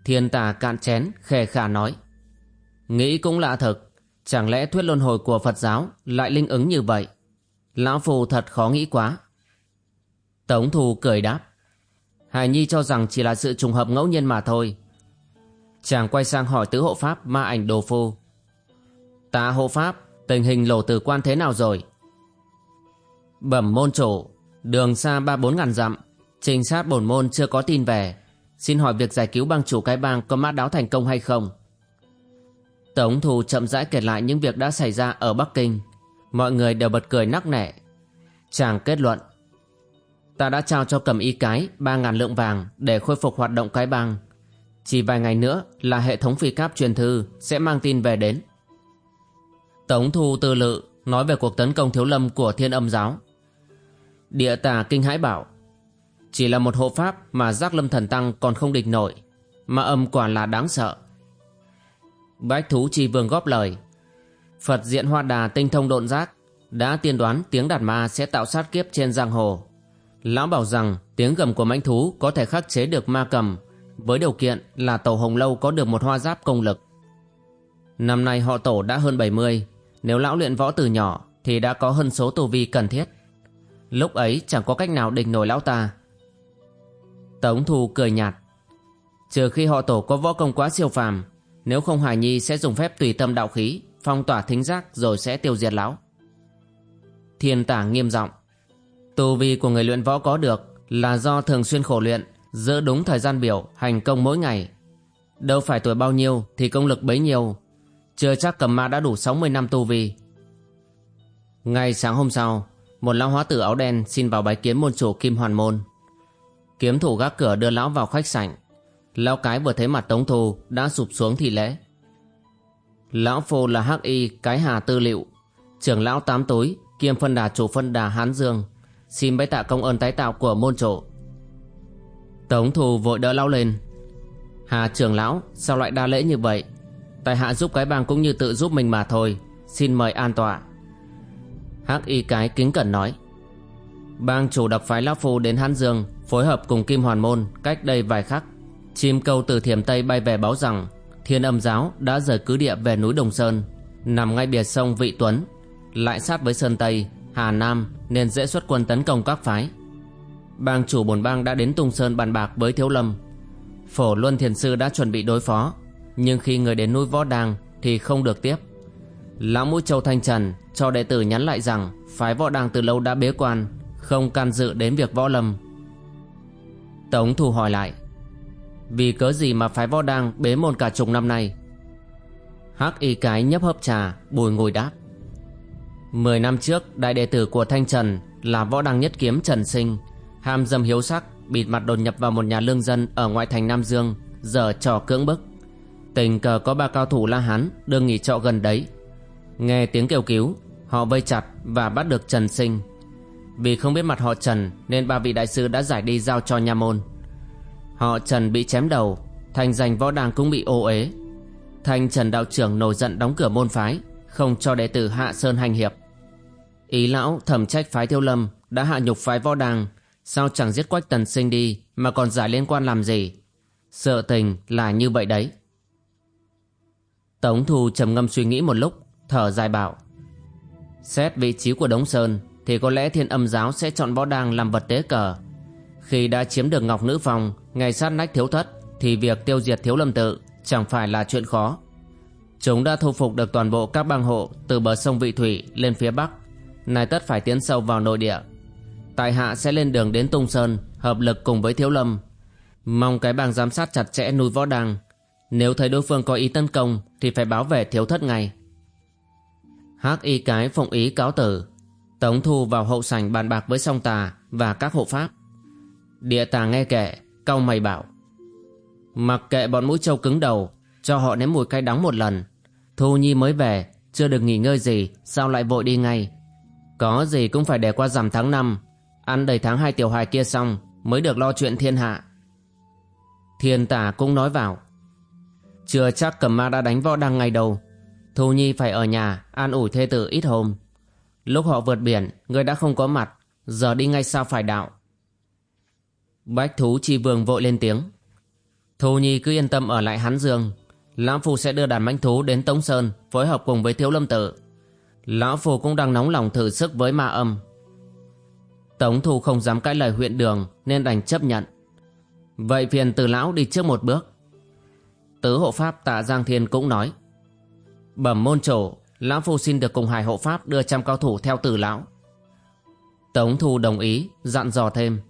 Thiên tà cạn chén khề khả nói. Nghĩ cũng lạ thật, Chẳng lẽ thuyết luân hồi của Phật giáo Lại linh ứng như vậy? Lão Phù thật khó nghĩ quá. Tống thù cười đáp. Hải Nhi cho rằng chỉ là sự trùng hợp ngẫu nhiên mà thôi. Chàng quay sang hỏi tứ hộ pháp ma ảnh đồ phu. Tạ hộ pháp, Tình hình lỗ tử quan thế nào rồi? Bẩm môn chủ, Đường xa ba bốn ngàn dặm Trình sát bổn môn chưa có tin về. Xin hỏi việc giải cứu bang chủ cái bang Có mát đáo thành công hay không? Tống thù chậm rãi kể lại những việc đã xảy ra ở Bắc Kinh. Mọi người đều bật cười nắc nẻ. Chàng kết luận, Ta đã trao cho cầm y cái ba ngàn lượng vàng Để khôi phục hoạt động cái bang. Chỉ vài ngày nữa là hệ thống phi cáp truyền thư Sẽ mang tin về đến. Tống Thu tư lự Nói về cuộc tấn công thiếu lâm của thiên âm giáo. Địa tà kinh hãi bảo chỉ là một hộ pháp Mà giác lâm thần tăng còn không địch nổi Mà âm quả là đáng sợ Bách thú chi vương góp lời Phật diện hoa đà tinh thông độn giác Đã tiên đoán tiếng đạt ma sẽ tạo sát kiếp trên giang hồ Lão bảo rằng tiếng gầm của mãnh thú có thể khắc chế được ma cầm với điều kiện là tổ hồng lâu có được một hoa giáp công lực. Năm nay họ tổ đã hơn 70, nếu lão luyện võ từ nhỏ thì đã có hơn số tu vi cần thiết. Lúc ấy chẳng có cách nào địch nổi lão ta. Tống Thu cười nhạt. Trừ khi họ tổ có võ công quá siêu phàm, nếu không Hải Nhi sẽ dùng phép tùy tâm đạo khí, phong tỏa thính giác rồi sẽ tiêu diệt lão. thiên tả nghiêm giọng Tu vi của người luyện võ có được là do thường xuyên khổ luyện, giữ đúng thời gian biểu, hành công mỗi ngày. Đâu phải tuổi bao nhiêu thì công lực bấy nhiêu, chưa chắc cầm ma đã đủ 60 năm tu vi. Ngay sáng hôm sau, một lão hóa tử áo đen xin vào bái kiến môn chủ Kim Hoàn Môn. Kiếm thủ gác cửa đưa lão vào khách sảnh. Lão cái vừa thấy mặt Tống Thu đã sụp xuống thì lễ. Lão phu là hắc y cái hà tư liệu, trưởng lão tám túi, kiêm phân đà chủ phân đà Hán Dương, xin bái tạ công ơn tái tạo của môn chủ. Tống Thu vội đỡ lão lên. Hà trưởng lão, sao lại đa lễ như vậy? Tại hạ giúp cái bang cũng như tự giúp mình mà thôi, xin mời an tọa. Hắc y cái kính cẩn nói. Bang chủ đập phái lão phu đến Hán Dương, phối hợp cùng Kim Hoàn Môn cách đây vài khắc. Chim câu từ thiểm Tây bay về báo rằng Thiên âm giáo đã rời cứ địa về núi Đồng Sơn Nằm ngay bìa sông Vị Tuấn Lại sát với Sơn Tây, Hà Nam Nên dễ xuất quân tấn công các phái. Bang chủ bồn bang đã đến Tung Sơn bàn bạc với Thiếu Lâm. Phổ Luân Thiền Sư đã chuẩn bị đối phó Nhưng khi người đến núi Võ Đàng Thì không được tiếp. Lão Mũi Châu Thanh Trần cho đệ tử nhắn lại rằng Phái Võ Đàng từ lâu đã bế quan không can dự đến việc Võ Lâm. Tống thù hỏi lại, vì cớ gì mà phái võ đang bế môn cả chục năm nay? Hắc y cái nhấp hớp trà, Bùi ngồi đáp, Mười năm trước, đại đệ tử của Thanh Trần Là võ đăng nhất kiếm Trần Sinh, Ham dâm hiếu sắc, Bịt mặt đột nhập vào một nhà lương dân Ở ngoại thành Nam Dương, Giờ trò cưỡng bức. Tình cờ có ba cao thủ La Hán, Đương nghỉ trọ gần đấy. Nghe tiếng kêu cứu, Họ vây chặt và bắt được Trần Sinh. Vì không biết mặt họ Trần, Nên ba vị đại sư đã giải đi giao cho nha môn. Họ Trần bị chém đầu, Thành giành võ đàng cũng bị ô uế. Thành Trần đạo trưởng nổi giận đóng cửa môn phái, Không cho đệ tử Hạ Sơn hành hiệp. Ý lão thẩm trách phái Thiêu Lâm Đã hạ nhục phái võ đàng, Sao chẳng giết quách tần sinh đi Mà còn giải liên quan làm gì? Sợ tình là như vậy đấy. Tống Thu trầm ngâm suy nghĩ một lúc, Thở dài bảo, Xét vị trí của Đống Sơn thì có lẽ thiên âm giáo sẽ chọn võ đăng làm vật tế cờ. Khi đã chiếm được Ngọc Nữ Phòng Ngày sát nách thiếu thất, Thì việc tiêu diệt thiếu lâm tự Chẳng phải là chuyện khó. Chúng đã thu phục được toàn bộ các bang hộ Từ bờ sông Vị Thủy lên phía bắc. Nay tất phải tiến sâu vào nội địa. Tại hạ sẽ lên đường đến Tung Sơn, Hợp lực cùng với thiếu lâm. Mong cái bang giám sát chặt chẽ núi võ đăng. Nếu thấy đối phương có ý tấn công, Thì phải báo về thiếu thất ngay. Hắc y cái phụng ý cáo tử. Tống thu vào hậu sảnh bàn bạc với song tà Và các hộ pháp. Địa tà nghe kể Cau mày bảo Mặc kệ bọn mũi trâu cứng đầu Cho họ nếm mùi cay đắng một lần. Thu Nhi mới về Chưa được nghỉ ngơi gì Sao lại vội đi ngay? Có gì cũng phải để qua rằm tháng năm, Ăn đầy tháng hai tiểu hài kia xong Mới được lo chuyện thiên hạ. Thiên tả cũng nói vào Chưa chắc cầm ma đã đánh võ đăng ngày đầu. Thu Nhi phải ở nhà An ủi thê tử ít hôm. Lúc họ vượt biển Người đã không có mặt Giờ đi ngay sao phải đạo Bách thú chi vương vội lên tiếng. Thu Nhi cứ yên tâm ở lại Hán Dương. Lão Phu sẽ đưa đàn mãnh thú đến Tống Sơn phối hợp cùng với Thiếu Lâm Tử. Lão Phu cũng đang nóng lòng thử sức với ma âm. Tống Thu không dám cãi lời huyện đường nên đành chấp nhận. Vậy phiền từ lão đi trước một bước. Tứ hộ pháp tạ Giang Thiên cũng nói. Bẩm môn chủ, lão phu xin được cùng hải hộ pháp đưa trăm cao thủ theo từ lão. Tống Thu đồng ý, dặn dò thêm.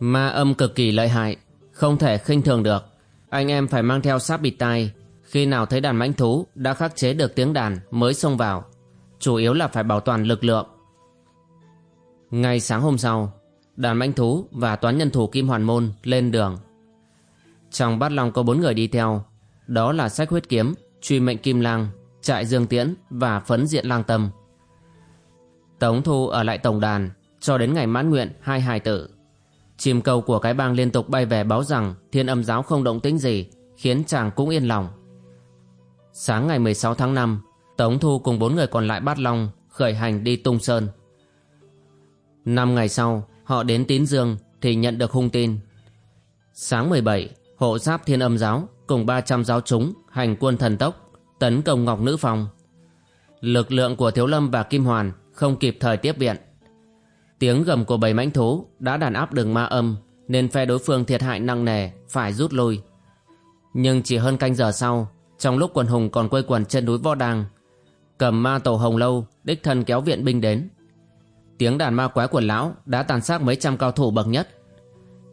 Ma âm cực kỳ lợi hại, không thể khinh thường được. Anh em phải mang theo sáp bịt tai, khi nào thấy đàn mãnh thú đã khắc chế được tiếng đàn mới xông vào. Chủ yếu là phải bảo toàn lực lượng. Ngay sáng hôm sau, đàn mãnh thú và toán nhân thủ Kim Hoàn Môn lên đường. Trong bát long có bốn người đi theo, đó là Sách Huyết Kiếm, Truy Mệnh Kim Lang, Trại Dương Tiễn và Phấn Diện Lang Tâm. Tống Thu ở lại tổng đàn cho đến ngày mãn nguyện hai hài tử. Chim câu của cái bang liên tục bay về báo rằng thiên âm giáo không động tĩnh gì, khiến chàng cũng yên lòng. Sáng ngày 16 tháng 5, Tống Thu cùng bốn người còn lại bát long, khởi hành đi tung sơn. Năm ngày sau, họ đến Tín Dương thì nhận được hung tin. Sáng 17, hộ giáp thiên âm giáo cùng 300 giáo chúng hành quân thần tốc, tấn công Ngọc Nữ Phòng. Lực lượng của Thiếu Lâm và Kim Hoàn không kịp thời tiếp viện. Tiếng gầm của bầy mãnh thú đã đàn áp đường ma âm nên phe đối phương thiệt hại nặng nề phải rút lui. Nhưng chỉ hơn canh giờ sau, trong lúc quần hùng còn quây quần trên núi Võ Đàng, cầm ma tổ Hồng Lâu đích thân kéo viện binh đến. tiếng đàn ma quái của lão đã tàn sát mấy trăm cao thủ bậc nhất.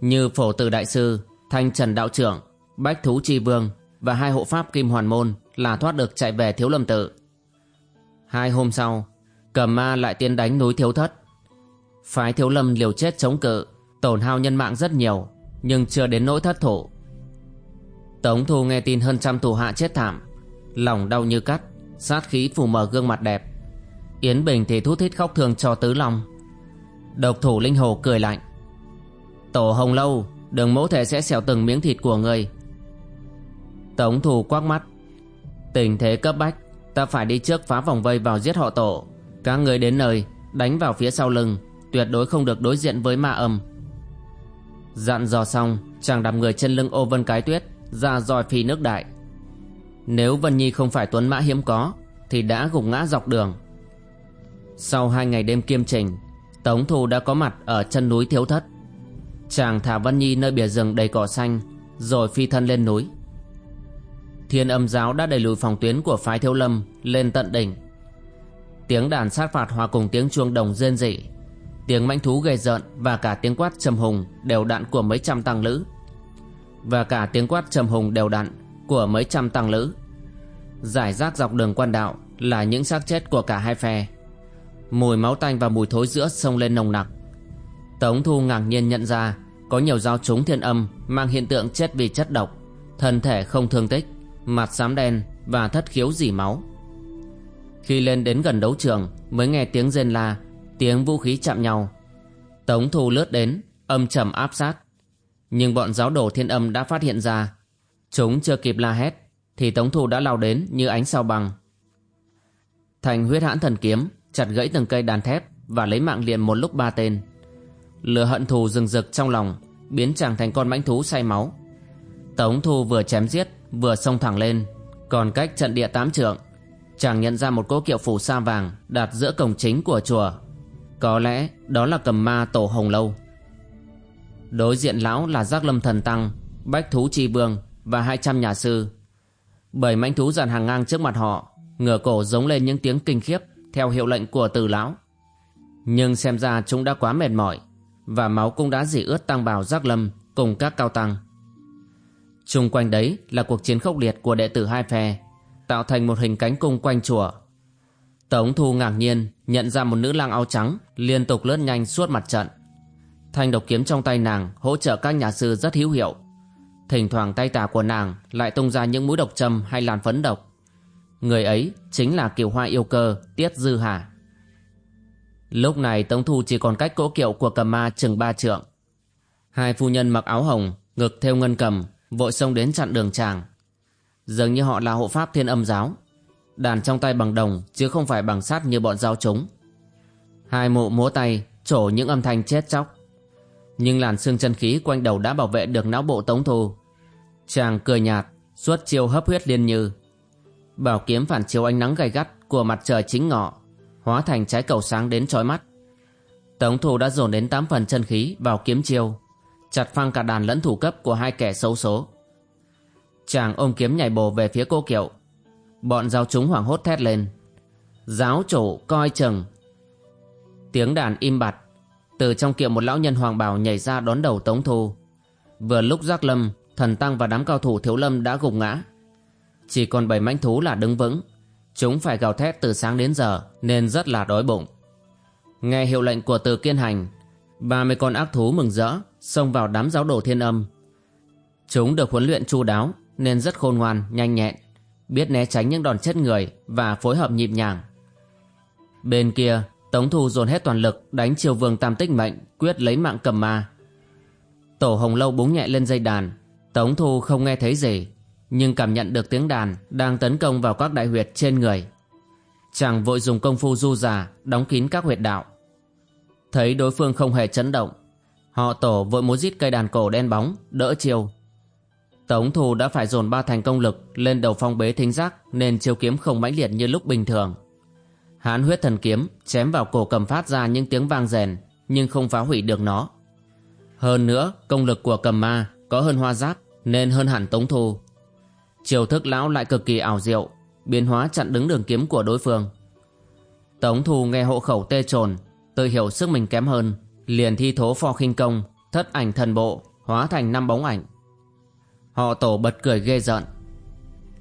Như phổ tử đại sư, thanh trần đạo trưởng, bách thú tri vương và hai hộ pháp kim hoàn môn là thoát được chạy về thiếu lâm tự. Hai hôm sau, cầm ma lại tiến đánh núi thiếu thất. Phái thiếu lâm liều chết chống cự, tổn hao nhân mạng rất nhiều, nhưng chưa đến nỗi thất thủ. Tống Thu nghe tin hơn trăm thủ hạ chết thảm, lòng đau như cắt, sát khí phủ mờ gương mặt đẹp. Yến Bình thì thút thít khóc thương cho tứ long. Độc thủ linh hồ cười lạnh. Tổ hồng lâu, đừng mẫu thể sẽ xẻo từng miếng thịt của người. Tống Thu quắc mắt. Tình thế cấp bách, ta phải đi trước phá vòng vây vào giết họ tổ. Các người đến nơi, đánh vào phía sau lưng, tuyệt đối không được đối diện với ma âm. Dặn dò xong, chàng đạp người chân lưng ô vân cái tuyết, ra dòi phi nước đại. Nếu Vân Nhi không phải tuấn mã hiếm có, thì đã gục ngã dọc đường. Sau hai ngày đêm kiêm trình, Tống Thu đã có mặt ở chân núi Thiếu Thất. Chàng thả Vân Nhi nơi bìa rừng đầy cỏ xanh, rồi phi thân lên núi. Thiên âm giáo đã đẩy lùi phòng tuyến của phái Thiếu Lâm lên tận đỉnh. Tiếng đàn sát phạt hòa cùng tiếng chuông đồng rên rỉ, tiếng mãnh thú gầy rợn và cả tiếng quát trầm hùng đều đặn của mấy trăm tăng lữ. Và cả tiếng quát trầm hùng đều đặn của mấy trăm tăng lữ. Giải rác dọc đường quan đạo là những xác chết của cả hai phe. Mùi máu tanh và mùi thối giữa sông lên nồng nặc. Tống Thu ngạc nhiên nhận ra có nhiều dao trúng thiên âm mang hiện tượng chết vì chất độc, thân thể không thương tích, mặt xám đen và thất khiếu dỉ máu. Khi lên đến gần đấu trường mới nghe tiếng rên la, tiếng vũ khí chạm nhau. Tống Thu lướt đến, âm trầm áp sát. Nhưng bọn giáo đồ thiên âm đã phát hiện ra. Chúng chưa kịp la hét, thì Tống Thu đã lao đến như ánh sao băng. Thành huyết hãn thần kiếm, chặt gãy từng cây đàn thép và lấy mạng liền một lúc ba tên. Lửa hận thù rừng rực trong lòng, biến chàng thành con mãnh thú say máu. Tống Thu vừa chém giết, vừa xông thẳng lên, còn cách trận địa tám trượng chàng nhận ra một cỗ kiệu phủ sa vàng đặt giữa cổng chính của chùa. Có lẽ đó là cầm ma tổ hồng lâu. Đối diện lão là giác lâm thần tăng, bách thú chi vương và hai trăm nhà sư. Bảy mãnh thú dàn hàng ngang trước mặt họ, ngửa cổ giống lên những tiếng kinh khiếp theo hiệu lệnh của từ lão. Nhưng xem ra chúng đã quá mệt mỏi, và máu cũng đã dỉ ướt tăng bào giác lâm cùng các cao tăng. Trung quanh đấy là cuộc chiến khốc liệt của đệ tử hai phe tạo thành một hình cánh cung quanh chùa. Tống Thu ngạc nhiên nhận ra một nữ lang áo trắng liên tục lướt nhanh suốt mặt trận. Thanh độc kiếm trong tay nàng hỗ trợ các nhà sư rất hữu hiệu. Thỉnh thoảng tay tà của nàng lại tung ra những mũi độc châm hay làn phấn độc. Người ấy chính là kiều hoa yêu cơ Tiết Dư Hà. Lúc này Tống Thu chỉ còn cách cỗ kiệu của cầm ma chừng ba trượng. Hai phu nhân mặc áo hồng, ngực theo ngân cầm, vội xông đến chặn đường chàng. Dường như họ là hộ pháp thiên âm giáo. Đàn trong tay bằng đồng, Chứ không phải bằng sắt như bọn giáo chúng. Hai mụ múa tay, Trổ những âm thanh chết chóc. Nhưng làn xương chân khí quanh đầu đã bảo vệ được não bộ tống thu Chàng cười nhạt, Suốt chiêu hấp huyết liên như. Bảo kiếm phản chiếu ánh nắng gay gắt Của mặt trời chính ngọ, Hóa thành trái cầu sáng đến chói mắt. Tống thu đã dồn đến tám phần chân khí vào kiếm chiêu. Chặt phăng cả đàn lẫn thủ cấp của hai kẻ xấu số. Chàng ôm kiếm nhảy bồ về phía cô kiệu. Bọn giáo chúng hoảng hốt thét lên. Giáo chủ coi chừng. Tiếng đàn im bặt. Từ trong kiệu một lão nhân hoàng bào nhảy ra đón đầu Tống Thu. Vừa lúc giác lâm, Thần Tăng và đám cao thủ thiếu lâm đã gục ngã. Chỉ còn bảy mãnh thú là đứng vững. Chúng phải gào thét từ sáng đến giờ, Nên rất là đói bụng. Nghe hiệu lệnh của từ kiên hành, ba mươi con ác thú mừng rỡ. Xông vào đám giáo đồ thiên âm Chúng được huấn luyện chu đáo nên rất khôn ngoan, nhanh nhẹn, biết né tránh những đòn chết người và phối hợp nhịp nhàng. Bên kia, Tống Thu dồn hết toàn lực đánh triều vương tam tích mệnh, quyết lấy mạng cầm ma. Tổ hồng lâu búng nhẹ lên dây đàn, Tống Thu không nghe thấy gì, nhưng cảm nhận được tiếng đàn đang tấn công vào các đại huyệt trên người. Chàng vội dùng công phu du già đóng kín các huyệt đạo. Thấy đối phương không hề chấn động, họ tổ vội muốn giết cây đàn cổ đen bóng, đỡ chiêu Tống Thù đã phải dồn ba thành công lực lên đầu phong bế thính giác nên chiêu kiếm không mãnh liệt như lúc bình thường. Hán huyết thần kiếm chém vào cổ cầm phát ra những tiếng vang rèn nhưng không phá hủy được nó. Hơn nữa, công lực của cầm ma có hơn hoa giáp nên hơn hẳn Tống Thù. Chiều thức lão lại cực kỳ ảo diệu, biến hóa chặn đứng đường kiếm của đối phương. Tống Thù nghe hộ khẩu tê trồn, Tự hiểu sức mình kém hơn Liền thi thố phò khinh công, Thất ảnh thần bộ, Hóa thành năm bóng ảnh. Họ tổ bật cười ghê giận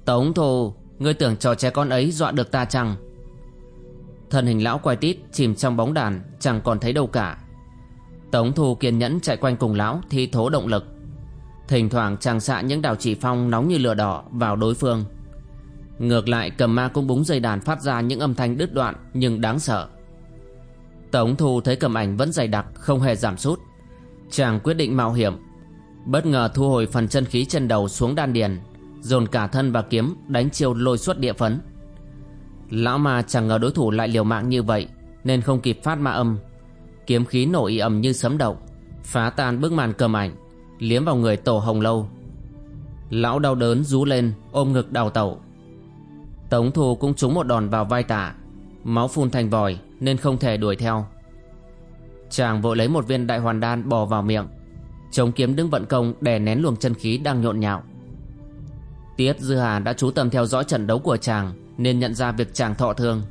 Tống thù, Ngươi tưởng trò trẻ con ấy dọa được ta chăng? Thân hình lão quay tít Chìm trong bóng đàn, Chẳng còn thấy đâu cả. Tống thù kiên nhẫn chạy quanh cùng lão, Thi thố động lực. Thỉnh thoảng chàng xạ những đào chỉ phong nóng như lửa đỏ vào đối phương. Ngược lại, cầm ma cũng búng dây đàn phát ra những âm thanh đứt đoạn nhưng đáng sợ. Tống thu thấy cầm ảnh vẫn dày đặc, không hề giảm sút. Chàng quyết định mạo hiểm. Bất ngờ thu hồi phần chân khí chân đầu xuống đan điền, Dồn cả thân và kiếm đánh chiêu lôi suốt địa phấn. Lão ma chẳng ngờ đối thủ lại liều mạng như vậy, Nên không kịp phát ma âm. Kiếm khí nổ y ầm như sấm động, Phá tan bức màn cầm ảnh, Liếm vào người tổ hồng lâu. Lão đau đớn rú lên, ôm ngực đào tẩu. Tống Thù cũng trúng một đòn vào vai tả Máu phun thành vòi Nên không thể đuổi theo. Chàng vội lấy một viên đại hoàn đan bò vào miệng, Chống kiếm đứng vận công Đè nén luồng chân khí đang nhộn nhạo. Tiết Dư Hà đã chú tâm theo dõi trận đấu của chàng Nên nhận ra việc chàng thọ thương.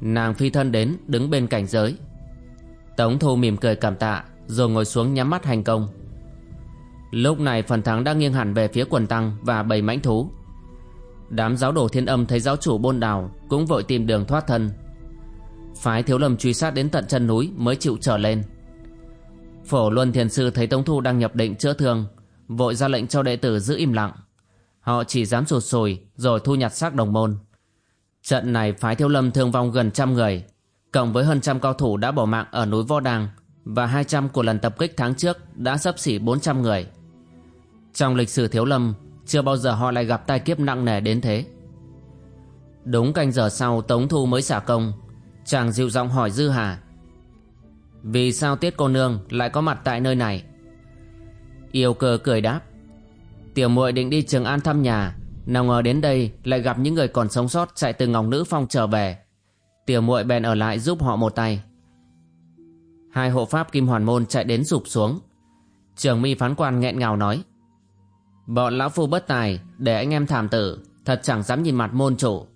Nàng phi thân đến, đứng bên cạnh giới. Tống thu mỉm cười cảm tạ, Rồi ngồi xuống nhắm mắt hành công. Lúc này phần thắng đã nghiêng hẳn về phía quần tăng và bầy mãnh thú. Đám giáo đồ thiên âm thấy giáo chủ bôn đào Cũng vội tìm đường thoát thân. Phái thiếu lâm truy sát đến tận chân núi Mới chịu trở lên. Phổ Luân Thiền Sư thấy Tống Thu đang nhập định chữa thương, Vội ra lệnh cho đệ tử giữ im lặng. Họ chỉ dám sụt sùi Rồi thu nhặt xác đồng môn. Trận này phái thiếu lâm thương vong gần trăm người, Cộng với hơn trăm cao thủ đã bỏ mạng ở núi Vo Đàng Và 200 của lần tập kích tháng trước Đã sắp xỉ 400 người. Trong lịch sử thiếu lâm chưa bao giờ họ lại gặp tai kiếp nặng nề đến thế. Đúng canh giờ sau, Tống Thu mới xả công. Chàng dịu giọng hỏi Dư Hà, Vì sao Tiết cô nương lại có mặt tại nơi này? Yêu cơ cười đáp, Tiểu muội định đi Trường An thăm nhà, Nào ngờ đến đây lại gặp những người còn sống sót Chạy từ Ngọc Nữ Phong trở về. Tiểu muội bèn ở lại giúp họ một tay. Hai hộ pháp Kim Hoàn Môn chạy đến sụp xuống. Trường mi phán quan nghẹn ngào nói Bọn lão phu bất tài, Để anh em thảm tử, Thật chẳng dám nhìn mặt môn chủ.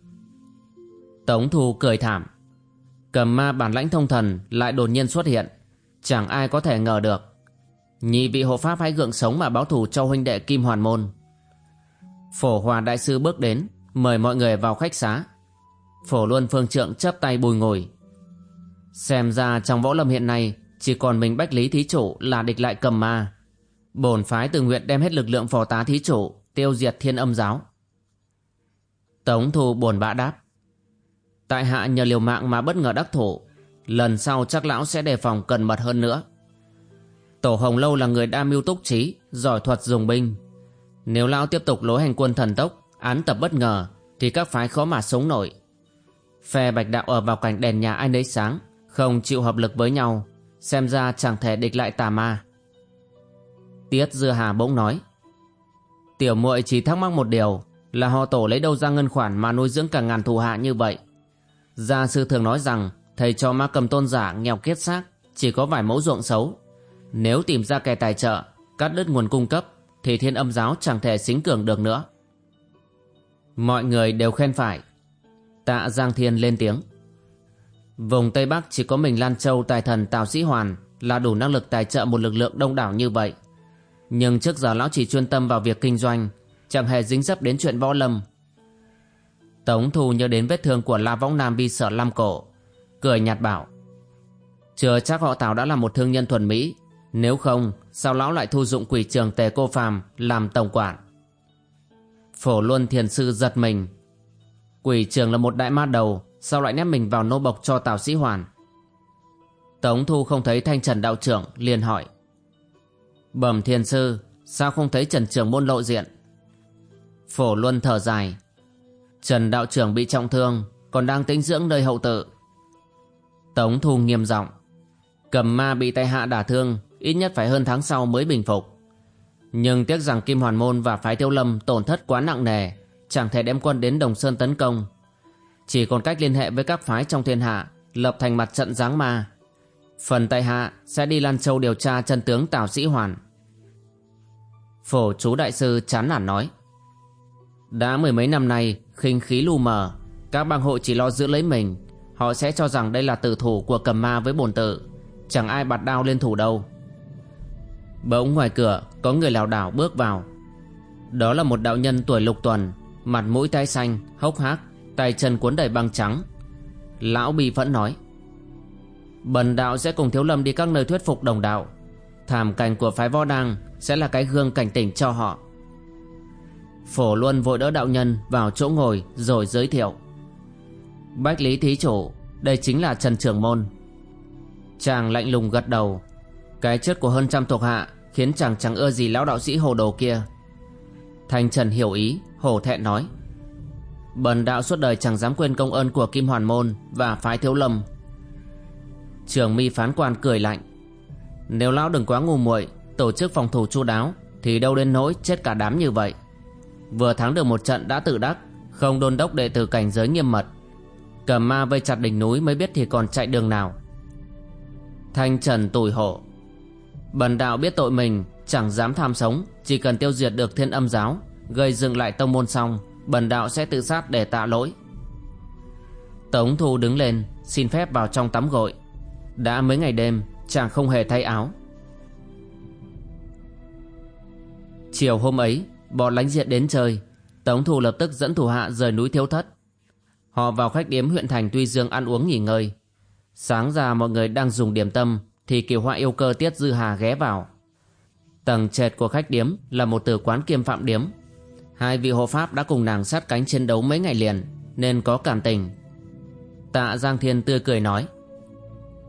Tống thu cười thảm. Cầm ma bản lãnh thông thần Lại đột nhiên xuất hiện. Chẳng ai có thể ngờ được. Nhị vị hộ pháp hãy gượng sống mà báo thù cho huynh đệ Kim Hoàn Môn. Phổ Hòa Đại Sư bước đến, Mời mọi người vào khách xá. Phổ Luân Phương Trượng chấp tay bùi ngồi. Xem ra trong võ lâm hiện nay, Chỉ còn mình Bách Lý Thí Chủ là địch lại cầm ma. Bổn phái tự nguyện đem hết lực lượng phò tá thí chủ tiêu diệt thiên âm giáo. Tống thu buồn bã đáp. Tại hạ nhờ liều mạng mà bất ngờ đắc thủ, lần sau chắc lão sẽ đề phòng cẩn mật hơn nữa. Tổ Hồng Lâu là người đa mưu túc trí, giỏi thuật dùng binh. Nếu lão tiếp tục lối hành quân thần tốc, án tập bất ngờ, thì các phái khó mà sống nổi. Phe bạch đạo ở vào cảnh đèn nhà ai nấy sáng, không chịu hợp lực với nhau, xem ra chẳng thể địch lại tà ma. Tiết Dư Hà bỗng nói. Tiểu muội chỉ thắc mắc một điều, Là họ tổ lấy đâu ra ngân khoản mà nuôi dưỡng cả ngàn thù hạ như vậy? Gia sư thường nói rằng, Thầy cho ma cầm tôn giả nghèo kiết xác, Chỉ có vài mẫu ruộng xấu. Nếu tìm ra kẻ tài trợ, Cắt đứt nguồn cung cấp, Thì thiên âm giáo chẳng thể xính cường được nữa. Mọi người đều khen phải. Tạ Giang Thiên lên tiếng. Vùng Tây Bắc chỉ có mình Lan Châu tài thần Tào Sĩ Hoàn Là đủ năng lực tài trợ một lực lượng đông đảo như vậy nhưng trước giờ lão chỉ chuyên tâm vào việc kinh doanh, Chẳng hề dính dấp đến chuyện võ lâm. Tống Thu nhớ đến vết thương của La Võng Nam bi sở Lam Cổ, Cười nhạt bảo, Chưa chắc họ Tào đã là một thương nhân thuần Mỹ, Nếu không, Sao lão lại thu dụng quỷ trường tề cô phàm Làm tổng quản? Phổ Luân Thiền Sư giật mình, Quỷ trường là một đại ma đầu, Sao lại nép mình vào nô bộc cho Tào Sĩ Hoàn? Tống Thu không thấy thanh trần đạo trưởng liền hỏi Bẩm thiên sư, Sao không thấy Trần Trường Môn lộ diện? Phổ Luân thở dài. Trần đạo trưởng bị trọng thương, Còn đang tính dưỡng nơi hậu tự. Tống Thu nghiêm giọng. Cầm ma bị tay hạ đả thương, Ít nhất phải hơn tháng sau mới bình phục. Nhưng tiếc rằng Kim Hoàn Môn và Phái Tiêu Lâm tổn thất quá nặng nề, Chẳng thể đem quân đến Đồng Sơn tấn công. Chỉ còn cách liên hệ với các phái trong thiên hạ, Lập thành mặt trận giáng ma. Phần tại hạ sẽ đi Lan Châu điều tra chân tướng Tào Sĩ Hoàn. Phổ chú đại sư chán nản nói. Đã mười mấy năm nay khinh khí lu mờ Các bang hội chỉ lo giữ lấy mình. Họ sẽ cho rằng đây là tử thủ của cầm ma với bổn tự. Chẳng ai bạt đao lên thủ đâu. Bỗng ngoài cửa Có người lảo đảo bước vào. Đó là một đạo nhân tuổi lục tuần Mặt mũi tay xanh, hốc hác Tay chân cuốn đầy băng trắng. Lão bi phẫn nói Bần đạo sẽ cùng thiếu lâm đi các nơi thuyết phục đồng đạo. Thảm cảnh của phái võ đăng sẽ là cái gương cảnh tỉnh cho họ. Phổ Luân vội đỡ đạo nhân vào chỗ ngồi rồi giới thiệu. Bách Lý Thí Chủ, Đây chính là Trần Trường Môn. Chàng lạnh lùng gật đầu. Cái chết của hơn trăm thuộc hạ Khiến chàng chẳng ưa gì lão đạo sĩ hồ đồ kia. Thanh Trần hiểu ý, Hổ thẹn nói. Bần đạo suốt đời chẳng dám quên công ơn của Kim Hoàn Môn Và phái thiếu lâm. Trường mi phán quan cười lạnh. Nếu lão đừng quá ngu muội Tổ chức phòng thủ chu đáo, Thì đâu đến nỗi chết cả đám như vậy. Vừa thắng được một trận đã tự đắc, Không đôn đốc đệ tử cảnh giới nghiêm mật. Cầm ma vây chặt đỉnh núi mới biết thì còn chạy đường nào. Thanh trần tủi hổ. Bần đạo biết tội mình, Chẳng dám tham sống, Chỉ cần tiêu diệt được thiên âm giáo, Gây dựng lại tông môn xong, Bần đạo sẽ tự sát để tạ lỗi. Tống thu đứng lên, Xin phép vào trong tắm gội. Đã mấy ngày đêm, Chàng không hề thay áo. Chiều hôm ấy, Bọn lánh diện đến chơi. Tống thủ lập tức dẫn thủ hạ rời núi thiếu thất. Họ vào khách điếm huyện thành Tuy Dương ăn uống nghỉ ngơi. Sáng ra mọi người đang dùng điểm tâm Thì kiều họa yêu cơ Tiết Dư Hà ghé vào. Tầng trệt của khách điếm Là một từ quán kiêm phạm điếm. Hai vị hộ pháp đã cùng nàng sát cánh chiến đấu mấy ngày liền, Nên có cảm tình. Tạ Giang Thiên tươi cười nói,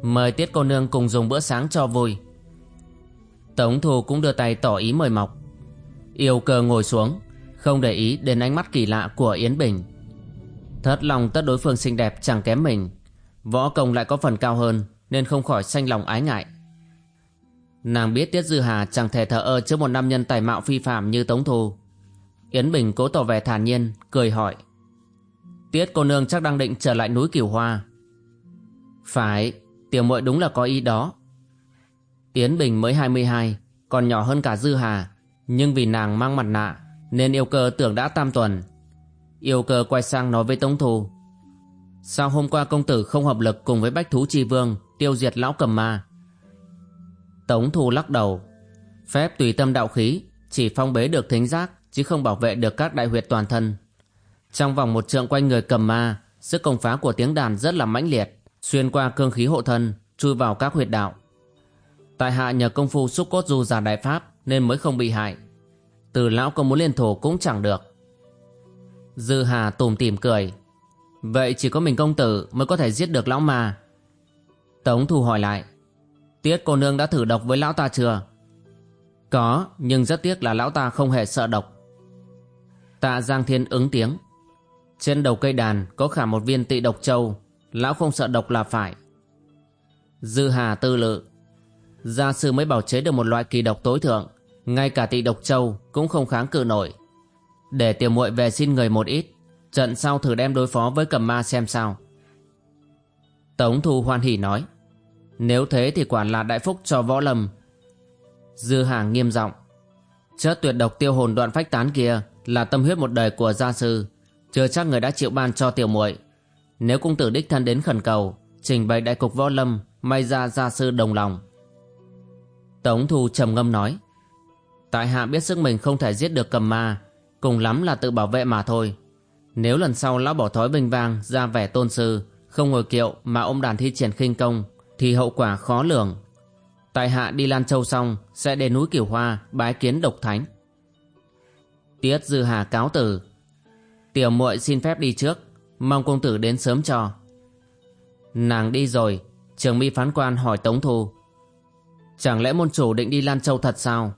Mời Tiết cô nương cùng dùng bữa sáng cho vui. Tống Thù cũng đưa tay tỏ ý mời mọc. Yêu cơ ngồi xuống, Không để ý đến ánh mắt kỳ lạ của Yến Bình. Thất lòng tất đối phương xinh đẹp chẳng kém mình. Võ công lại có phần cao hơn, Nên không khỏi sanh lòng ái ngại. Nàng biết Tiết Dư Hà chẳng thể thờ ơ trước một nam nhân tài mạo phi phạm như Tống Thu. Yến Bình cố tỏ vẻ thản nhiên, Cười hỏi. Tiết cô nương chắc đang định trở lại núi Kiều Hoa. Phải, Tiểu muội đúng là có ý đó. Yến Bình mới 22 Còn nhỏ hơn cả Dư Hà nhưng vì nàng mang mặt nạ, Nên yêu cơ tưởng đã tam tuần. Yêu cơ quay sang nói với Tống Thù Sao hôm qua công tử không hợp lực Cùng với Bách Thú Chi Vương Tiêu diệt lão cầm ma? Tống Thù lắc đầu, Phép tùy tâm đạo khí, Chỉ phong bế được thính giác, Chứ không bảo vệ được các đại huyệt toàn thân. Trong vòng một trượng quanh người cầm ma, Sức công phá của tiếng đàn rất là mãnh liệt, Xuyên qua cương khí hộ thân, Chui vào các huyệt đạo. Tại hạ nhờ công phu xúc cốt du giả đại pháp nên mới không bị hại. Từ lão có muốn liên thủ cũng chẳng được. Dư hà tùm tìm cười. Vậy chỉ có mình công tử mới có thể giết được lão mà. tống thu hỏi lại. Tiết cô nương đã thử độc với lão ta chưa? Có, nhưng rất tiếc là lão ta không hề sợ độc. Tạ giang thiên ứng tiếng. Trên đầu cây đàn có khả một viên tị độc châu. Lão không sợ độc là phải. Dư hà tư lự. Gia sư mới bảo chế được một loại kỳ độc tối thượng ngay cả tị độc châu cũng không kháng cự nổi. Để tiểu muội về xin người một ít, trận sau thử đem đối phó với cầm ma xem sao. Tống thu hoan hỉ nói, nếu thế thì quả là đại phúc cho võ lâm. Dư hàng nghiêm giọng chất tuyệt độc tiêu hồn đoạn phách tán kia là tâm huyết một đời của gia sư, chưa chắc người đã chịu ban cho tiểu muội. Nếu cung tử đích thân đến khẩn cầu, trình bày đại cục võ lâm, may ra gia sư đồng lòng. Tống thu trầm ngâm nói Tại hạ biết sức mình không thể giết được cầm ma, Cùng lắm là tự bảo vệ mà thôi. Nếu lần sau lão bỏ thói bình vang Ra vẻ tôn sư, Không ngồi kiệu mà ôm đàn thi triển khinh công, Thì hậu quả khó lường. Tại hạ đi Lan Châu xong, Sẽ đến núi Kiều Hoa bái kiến độc thánh. Tiết Dư Hà cáo từ. Tiểu muội xin phép đi trước, Mong công tử đến sớm cho. Nàng đi rồi, Trường mi phán quan hỏi Tống Thu. Chẳng lẽ môn chủ định đi Lan Châu thật sao?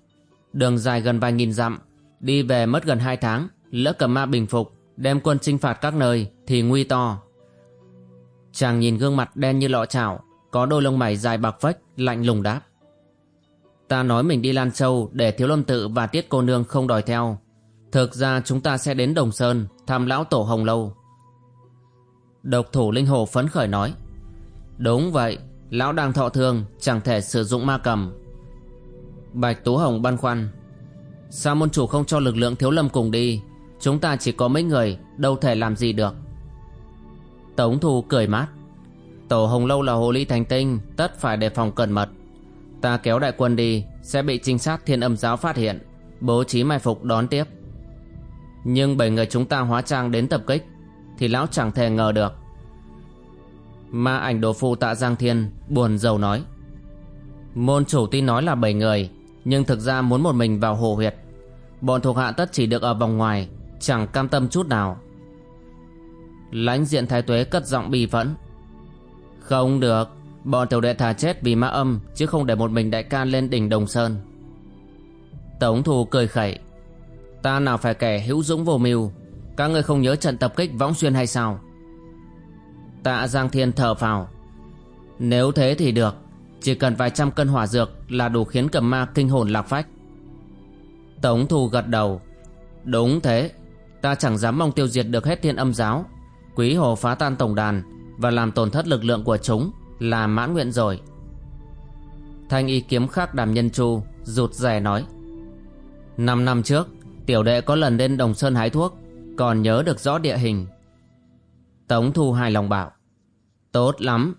Đường dài gần vài nghìn dặm, Đi về mất gần hai tháng Lỡ cầm ma bình phục, Đem quân chinh phạt các nơi Thì nguy to. Chàng nhìn gương mặt đen như lọ chảo, Có đôi lông mày dài bạc phách Lạnh lùng đáp. Ta nói mình đi Lan Châu Để thiếu lâm tự và tiết cô nương không đòi theo. Thực ra chúng ta sẽ đến Đồng Sơn Thăm lão tổ Hồng Lâu. Độc thủ Linh Hồ phấn khởi nói. Đúng vậy, Lão đang thọ thương, Chẳng thể sử dụng ma cầm. Bạch Tú Hồng băn khoăn. Sao môn chủ không cho lực lượng thiếu lâm cùng đi? Chúng ta chỉ có mấy người, Đâu thể làm gì được. Tống Thu cười mát. Tổ Hồng Lâu là hồ ly thành tinh, Tất phải đề phòng cẩn mật. Ta kéo đại quân đi, Sẽ bị trinh sát thiên âm giáo phát hiện. Bố trí mai phục đón tiếp. Nhưng bảy người chúng ta hóa trang đến tập kích, Thì lão chẳng thể ngờ được. Ma ảnh đồ phu tạ Giang Thiên Buồn rầu nói. Môn chủ tin nói là bảy người nhưng thực ra muốn một mình vào hồ huyệt, Bọn thuộc hạ tất chỉ được ở vòng ngoài, Chẳng cam tâm chút nào. Lãnh diện thái tuế cất giọng bì phẫn. Không được, Bọn tiểu đệ thà chết vì ma âm, Chứ không để một mình đại ca lên đỉnh Đồng Sơn. Tống thù cười khẩy. Ta nào phải kẻ hữu dũng vô mưu, Các ngươi không nhớ trận tập kích võng xuyên hay sao? Tạ Giang Thiên thở phào. Nếu thế thì được chỉ cần vài trăm cân hỏa dược Là đủ khiến cầm ma kinh hồn lạc phách. Tống thù gật đầu. Đúng thế. Ta chẳng dám mong tiêu diệt được hết thiên âm giáo. Quý hồ phá tan tổng đàn Và làm tổn thất lực lượng của chúng Là mãn nguyện rồi. Thanh y kiếm khắc đàm nhân chu Rụt rè nói. Năm năm trước, Tiểu đệ có lần đến Đồng Sơn hái thuốc, Còn nhớ được rõ địa hình. Tống Thu hài lòng bảo. Tốt lắm.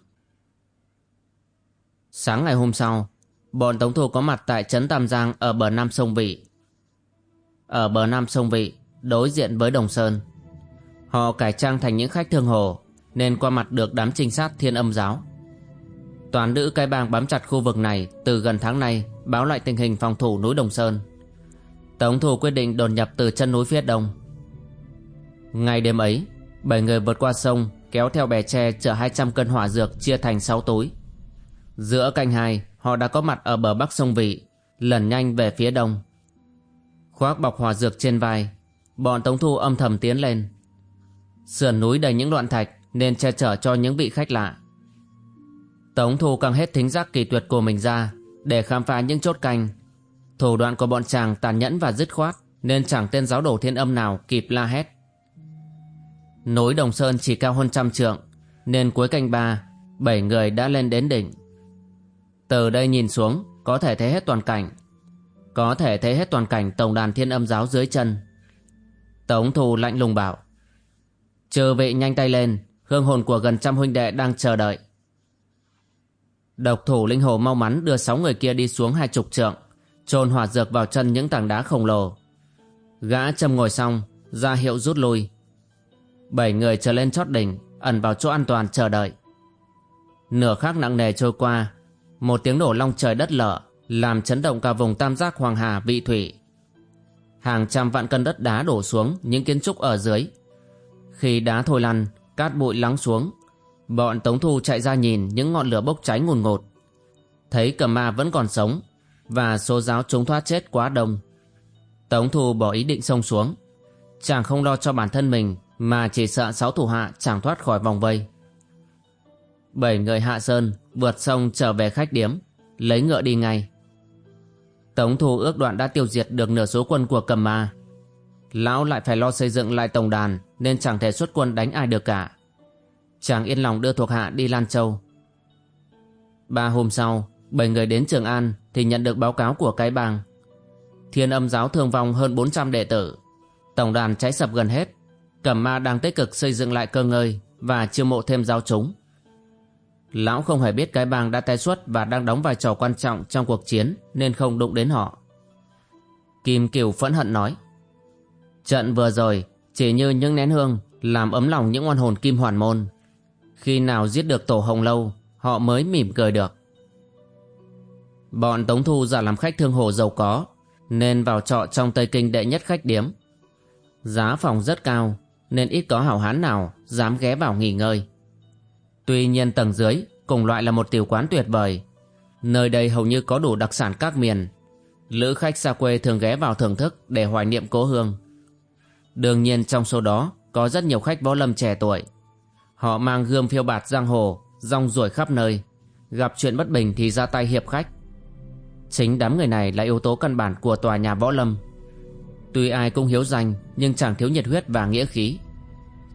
Sáng ngày hôm sau, Bọn Tống Thu có mặt tại Trấn Tam Giang Ở bờ Nam Sông Vị. Ở bờ Nam Sông Vị, Đối diện với Đồng Sơn. Họ cải trang thành những khách thương hồ, Nên qua mặt được đám trinh sát thiên âm giáo. Toàn nữ cái bang bám chặt khu vực này Từ gần tháng nay Báo lại tình hình phòng thủ núi Đồng Sơn. Tống Thu quyết định đồn nhập từ chân núi phía đông. Ngày đêm ấy, Bảy người vượt qua sông, Kéo theo bè tre chở 200 cân hỏa dược Chia thành 6 túi. Giữa canh hai, Họ đã có mặt ở bờ bắc sông Vị, Lần nhanh về phía đông. Khoác bọc hòa dược trên vai, Bọn Tống Thu âm thầm tiến lên. Sườn núi đầy những loạn thạch Nên che chở cho những vị khách lạ. Tống Thu căng hết thính giác kỳ tuyệt của mình ra Để khám phá những chốt canh. Thủ đoạn của bọn chàng tàn nhẫn và dứt khoát Nên chẳng tên giáo đổ thiên âm nào kịp la hét. Núi Đồng Sơn chỉ cao hơn trăm trượng Nên cuối canh ba, Bảy người đã lên đến đỉnh. Từ đây nhìn xuống, Có thể thấy hết toàn cảnh. Có thể thấy hết toàn cảnh tổng đàn thiên âm giáo dưới chân. Tống thù lạnh lùng bảo. Trừ vị nhanh tay lên, Hương hồn của gần trăm huynh đệ đang chờ đợi. Độc thủ linh hồ mau mắn đưa sáu người kia đi xuống hai chục trượng, chôn hỏa dược vào chân những tảng đá khổng lồ. Gã châm ngồi xong, ra hiệu rút lui. Bảy người trở lên chót đỉnh, ẩn vào chỗ an toàn chờ đợi. Nửa khắc nặng nề trôi qua một tiếng nổ long trời đất lở, làm chấn động cả vùng tam giác hoàng hà vị thủy hàng trăm vạn cân đất đá đổ xuống, những kiến trúc ở dưới khi đá thôi lăn, cát bụi lắng xuống, bọn tống thu chạy ra nhìn những ngọn lửa bốc cháy ngùn ngột thấy cầm ma vẫn còn sống, và số giáo chúng thoát chết quá đông. Tống Thu bỏ ý định xông xuống. Chàng không lo cho bản thân mình, mà chỉ sợ sáu thủ hạ chẳng thoát khỏi vòng vây. Bảy người hạ sơn vượt sông trở về khách điếm, lấy ngựa đi ngay. Tống Thu ước đoạn đã tiêu diệt được nửa số quân của cầm ma. Lão lại phải lo xây dựng lại tổng đàn nên chẳng thể xuất quân đánh ai được cả. Chàng yên lòng đưa thuộc hạ đi Lan Châu. Ba hôm sau, bảy người đến Trường An thì nhận được báo cáo của cái bang. Thiên âm giáo thương vong hơn 400 đệ tử, tổng đàn cháy sập gần hết, Cẩm Ma đang tích cực xây dựng lại cơ ngơi và chiêu mộ thêm giáo chúng. Lão không hề biết cái bang đã tái xuất và đang đóng vai trò quan trọng trong cuộc chiến, nên không đụng đến họ. Kim Kiều phẫn hận nói, Trận vừa rồi, chỉ như những nén hương, làm ấm lòng những oan hồn kim hoàn môn. Khi nào giết được tổ hồng lâu, họ mới mỉm cười được. Bọn Tống Thu giả làm khách thương hồ giàu có, Nên vào trọ trong Tây Kinh đệ nhất khách điếm Giá phòng rất cao, Nên ít có hảo hán nào Dám ghé vào nghỉ ngơi Tuy nhiên tầng dưới Cùng loại là một tiểu quán tuyệt vời. Nơi đây hầu như có đủ đặc sản các miền. Lữ khách xa quê thường ghé vào thưởng thức Để hoài niệm cố hương. Đương nhiên trong số đó Có rất nhiều khách võ lâm trẻ tuổi. Họ mang gươm phiêu bạt giang hồ, Rong ruổi khắp nơi. Gặp chuyện bất bình thì ra tay hiệp khách. Chính đám người này là yếu tố căn bản của tòa nhà võ lâm. Tuy ai cũng hiếu danh Nhưng chẳng thiếu nhiệt huyết và nghĩa khí.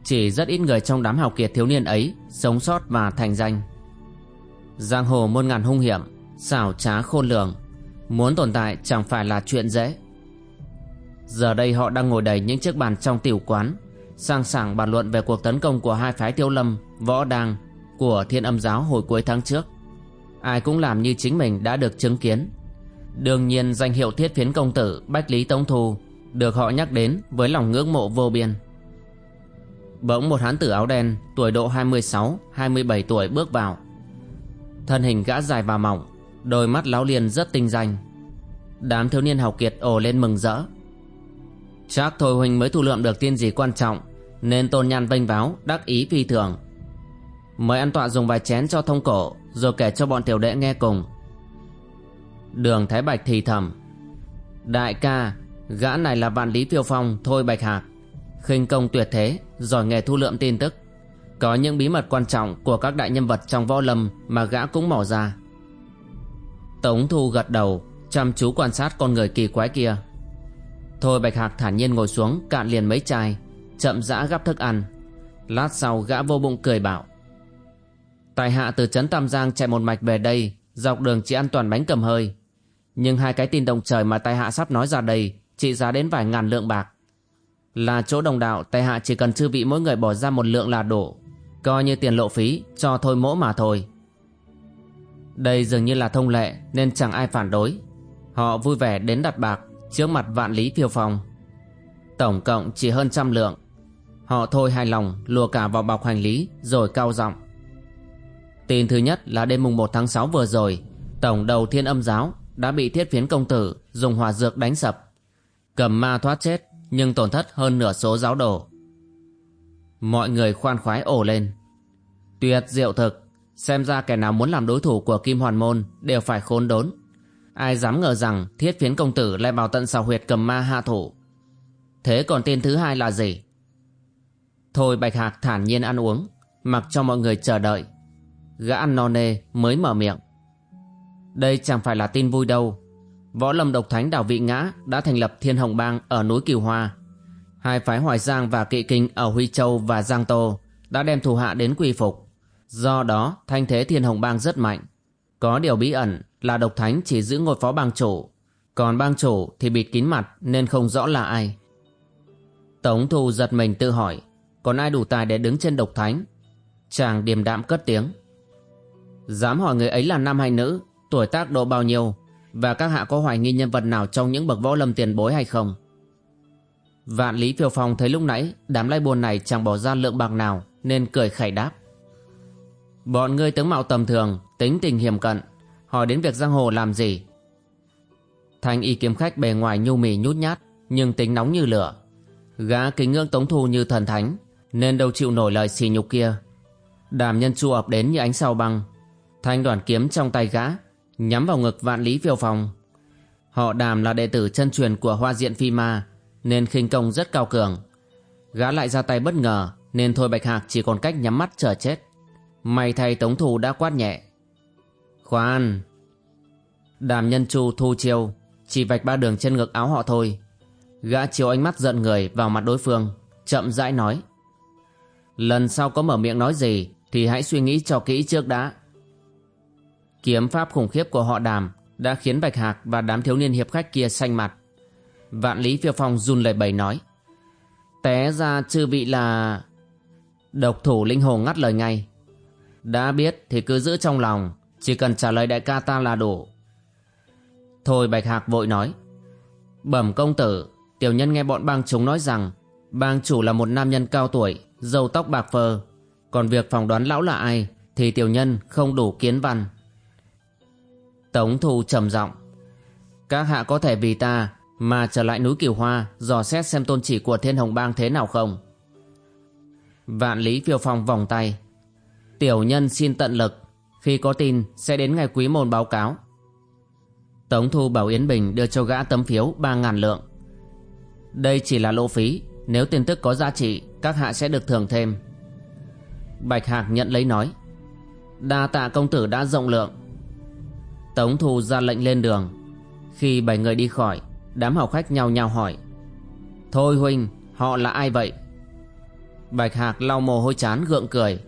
Chỉ rất ít người trong đám học kiệt thiếu niên ấy Sống sót và thành danh Giang hồ muôn ngàn hung hiểm, xảo trá khôn lường, Muốn tồn tại chẳng phải là chuyện dễ Giờ đây họ đang ngồi đầy những chiếc bàn trong tiểu quán, Sang sảng bàn luận về cuộc tấn công của hai phái tiêu lâm, Võ Đàng của thiên âm giáo hồi cuối tháng trước. Ai cũng làm như chính mình đã được chứng kiến. Đương nhiên danh hiệu thiết phiến công tử Bách Lý tông Thu được họ nhắc đến với lòng ngưỡng mộ vô biên. Bỗng một hán tử áo đen tuổi độ 26-27 tuổi bước vào. Thân hình gã dài và mỏng, đôi mắt láo liền rất tinh danh. Đám thiếu niên học kiệt ồ lên mừng rỡ. Chắc thôi huynh mới thu lượm được tin gì quan trọng nên tôn nhan vênh váo đắc ý phi thường. Mời ăn tọa dùng vài chén cho thông cổ rồi kể cho bọn tiểu đệ nghe cùng. Đường Thái Bạch thì thầm. Đại ca, gã này là vạn lý phiêu phong thôi Bạch Hạc khinh công tuyệt thế, giỏi nghề thu lượm tin tức. Có những bí mật quan trọng của các đại nhân vật trong võ lâm mà gã cũng mỏ ra. Tống Thu gật đầu, chăm chú quan sát con người kỳ quái kia. Thôi Bạch Hạc thản nhiên ngồi xuống cạn liền mấy chai, chậm rã gắp thức ăn. Lát sau gã vô bụng cười bảo. Tài hạ từ trấn Tam Giang chạy một mạch về đây, dọc đường chỉ ăn toàn bánh cầm hơi. Nhưng hai cái tin động trời mà tài hạ sắp nói ra đây, trị giá đến vài ngàn lượng bạc. Là chỗ đồng đạo, tại hạ chỉ cần chư vị mỗi người bỏ ra một lượng là đủ. Coi như tiền lộ phí, cho thôi mỗ mà thôi. Đây dường như là thông lệ, nên chẳng ai phản đối. Họ vui vẻ đến đặt bạc, trước mặt vạn lý phiêu phong Tổng cộng chỉ hơn trăm lượng. Họ thôi hài lòng, lùa cả vào bọc hành lý, rồi cao giọng. Tin thứ nhất là đêm mùng 1 tháng 6 vừa rồi, Tổng đầu thiên âm giáo đã bị thiết phiến công tử dùng hòa dược đánh sập. Cầm ma thoát chết nhưng tổn thất hơn nửa số giáo đồ. Mọi người khoan khoái ổ lên. Tuyệt diệu thực, xem ra kẻ nào muốn làm đối thủ của Kim Hoàn Môn đều phải khốn đốn. Ai dám ngờ rằng thiết phiến công tử lại vào tận xào huyệt cầm ma hạ thủ. Thế còn tên thứ hai là gì? Thôi Bạch Hạc thản nhiên ăn uống, mặc cho mọi người chờ đợi. Gã ăn no nê mới mở miệng. Đây chẳng phải là tin vui đâu, Võ lâm độc thánh đảo Vị Ngã đã thành lập Thiên Hồng Bang ở núi Kiều Hoa. Hai phái Hoài Giang và Kỵ Kinh ở Huy Châu và Giang Tô đã đem thủ hạ đến quy phục. Do đó, thanh thế Thiên Hồng Bang rất mạnh. Có điều bí ẩn là độc thánh chỉ giữ ngôi phó bang chủ, còn bang chủ thì bịt kín mặt nên không rõ là ai. Tống Thu giật mình tự hỏi, còn ai đủ tài để đứng trên độc thánh? Chàng điềm đạm cất tiếng. Dám hỏi người ấy là nam hay nữ, tuổi tác độ bao nhiêu, và các hạ có hoài nghi nhân vật nào trong những bậc võ lâm tiền bối hay không? Vạn Lý Phiêu Phong thấy lúc nãy đám lai buồn này chẳng bỏ ra lượng bạc nào nên cười khẩy đáp. Bọn ngươi tướng mạo tầm thường, tính tình hiểm cận, hỏi đến việc giang hồ làm gì? Thanh y kiếm khách bề ngoài nhu mì nhút nhát nhưng tính nóng như lửa. Gã kính ngưỡng tống thu như thần thánh nên đâu chịu nổi lời xì nhục kia. Đàm nhân chu ập đến như ánh sao băng. Thanh đoàn kiếm trong tay gã nhắm vào ngực vạn lý phiêu phòng. Họ đàm là đệ tử chân truyền của hoa diện phi ma, nên khinh công rất cao cường. Gã lại ra tay bất ngờ, nên thôi Bạch Hạc chỉ còn cách nhắm mắt chờ chết. May thay Tống Thù đã quát nhẹ. Khoan! Đàm nhân chu thu chiêu, chỉ vạch ba đường trên ngực áo họ thôi. Gã chiếu ánh mắt giận người vào mặt đối phương, chậm rãi nói. Lần sau có mở miệng nói gì thì hãy suy nghĩ cho kỹ trước đã. Kiếm pháp khủng khiếp của họ đàm đã khiến Bạch Hạc và đám thiếu niên hiệp khách kia xanh mặt. Vạn Lý Phiêu Phong run lời bày nói. Té ra chư vị là... Độc thủ linh hồ ngắt lời ngay. Đã biết thì cứ giữ trong lòng, chỉ cần trả lời đại ca ta là đủ. Thôi Bạch Hạc vội nói. Bẩm công tử, tiểu nhân nghe bọn bang chúng nói rằng bang chủ là một nam nhân cao tuổi, râu tóc bạc phơ. Còn việc phỏng đoán lão là ai thì tiểu nhân không đủ kiến văn. Tống Thu trầm giọng. Các hạ có thể vì ta mà trở lại núi Kiều Hoa dò xét xem tôn chỉ của Thiên Hồng Bang thế nào không? Vạn Lý Phiêu Phong vòng tay. Tiểu nhân xin tận lực, Khi có tin sẽ đến ngày quý môn báo cáo. Tống Thu bảo Yến Bình đưa cho gã tấm phiếu 3.000 lượng. Đây chỉ là lộ phí, Nếu tin tức có giá trị, Các hạ sẽ được thưởng thêm. Bạch Hạc nhận lấy nói. Đa tạ công tử đã rộng lượng. Tống Thu ra lệnh lên đường. Khi bảy người đi khỏi, Đám học khách nhau nhau hỏi, Thôi huynh họ là ai vậy? Bạch Hạc lau mồ hôi chán gượng cười,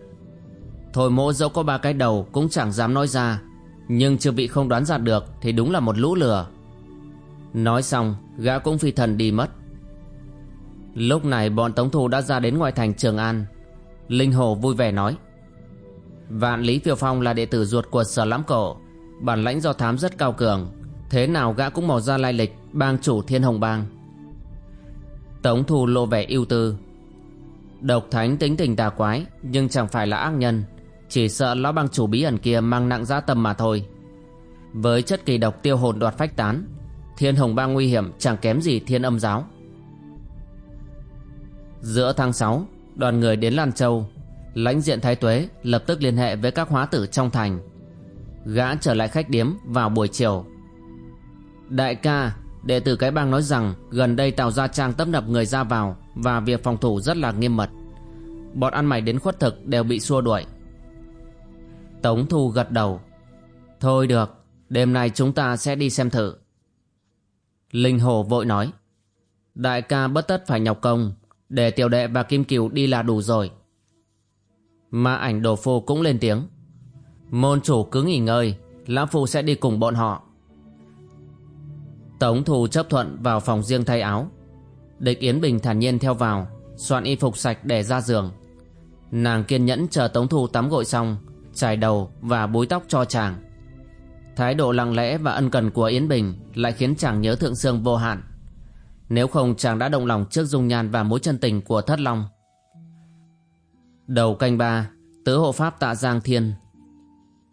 Thôi mỗ dẫu có ba cái đầu Cũng chẳng dám nói ra, Nhưng chưa bị không đoán ra được Thì đúng là một lũ lừa. Nói xong, gã cũng phi thần đi mất. Lúc này bọn Tống Thu đã ra đến ngoài thành Trường An. Linh Hồ vui vẻ nói, Vạn Lý Phiêu Phong là đệ tử ruột của Sở Lãm Cổ Bản lãnh do thám rất cao cường. Thế nào gã cũng mò ra lai lịch, Bang chủ Thiên Hồng Bang. Tống Thu lộ vẻ ưu tư. Độc Thánh tính tình tà quái, Nhưng chẳng phải là ác nhân. Chỉ sợ lão bang chủ bí ẩn kia mang nặng dã tâm mà thôi. Với chất kỳ độc tiêu hồn đoạt phách tán, Thiên Hồng Bang nguy hiểm chẳng kém gì thiên âm giáo. Giữa tháng 6 Đoàn người đến Lan Châu. Lãnh diện Thái Tuế lập tức liên hệ với các hóa tử trong thành. Gã trở lại khách điếm vào buổi chiều. Đại ca, Đệ tử cái bang nói rằng Gần đây tạo gia trang tấp nập người ra vào Và việc phòng thủ rất là nghiêm mật. Bọn ăn mày đến khuất thực đều bị xua đuổi. Tống Thu gật đầu. Thôi được, Đêm nay chúng ta sẽ đi xem thử. Linh Hồ vội nói. Đại ca bất tất phải nhọc công, Để tiểu đệ và Kim Kiều đi là đủ rồi. Mà ảnh đồ phô cũng lên tiếng. Môn chủ cứ nghỉ ngơi, Lão Phu sẽ đi cùng bọn họ. Tống Thù chấp thuận vào phòng riêng thay áo. Địch Yến Bình thản nhiên theo vào, Soạn y phục sạch để ra giường. Nàng kiên nhẫn chờ Tống Thù tắm gội xong, Trải đầu và búi tóc cho chàng. Thái độ lặng lẽ và ân cần của Yến Bình Lại khiến chàng nhớ thượng sương vô hạn. Nếu không chàng đã động lòng trước dung nhan và mối chân tình của Thất Long. Đầu canh ba, Tứ hộ pháp tạ Giang Thiên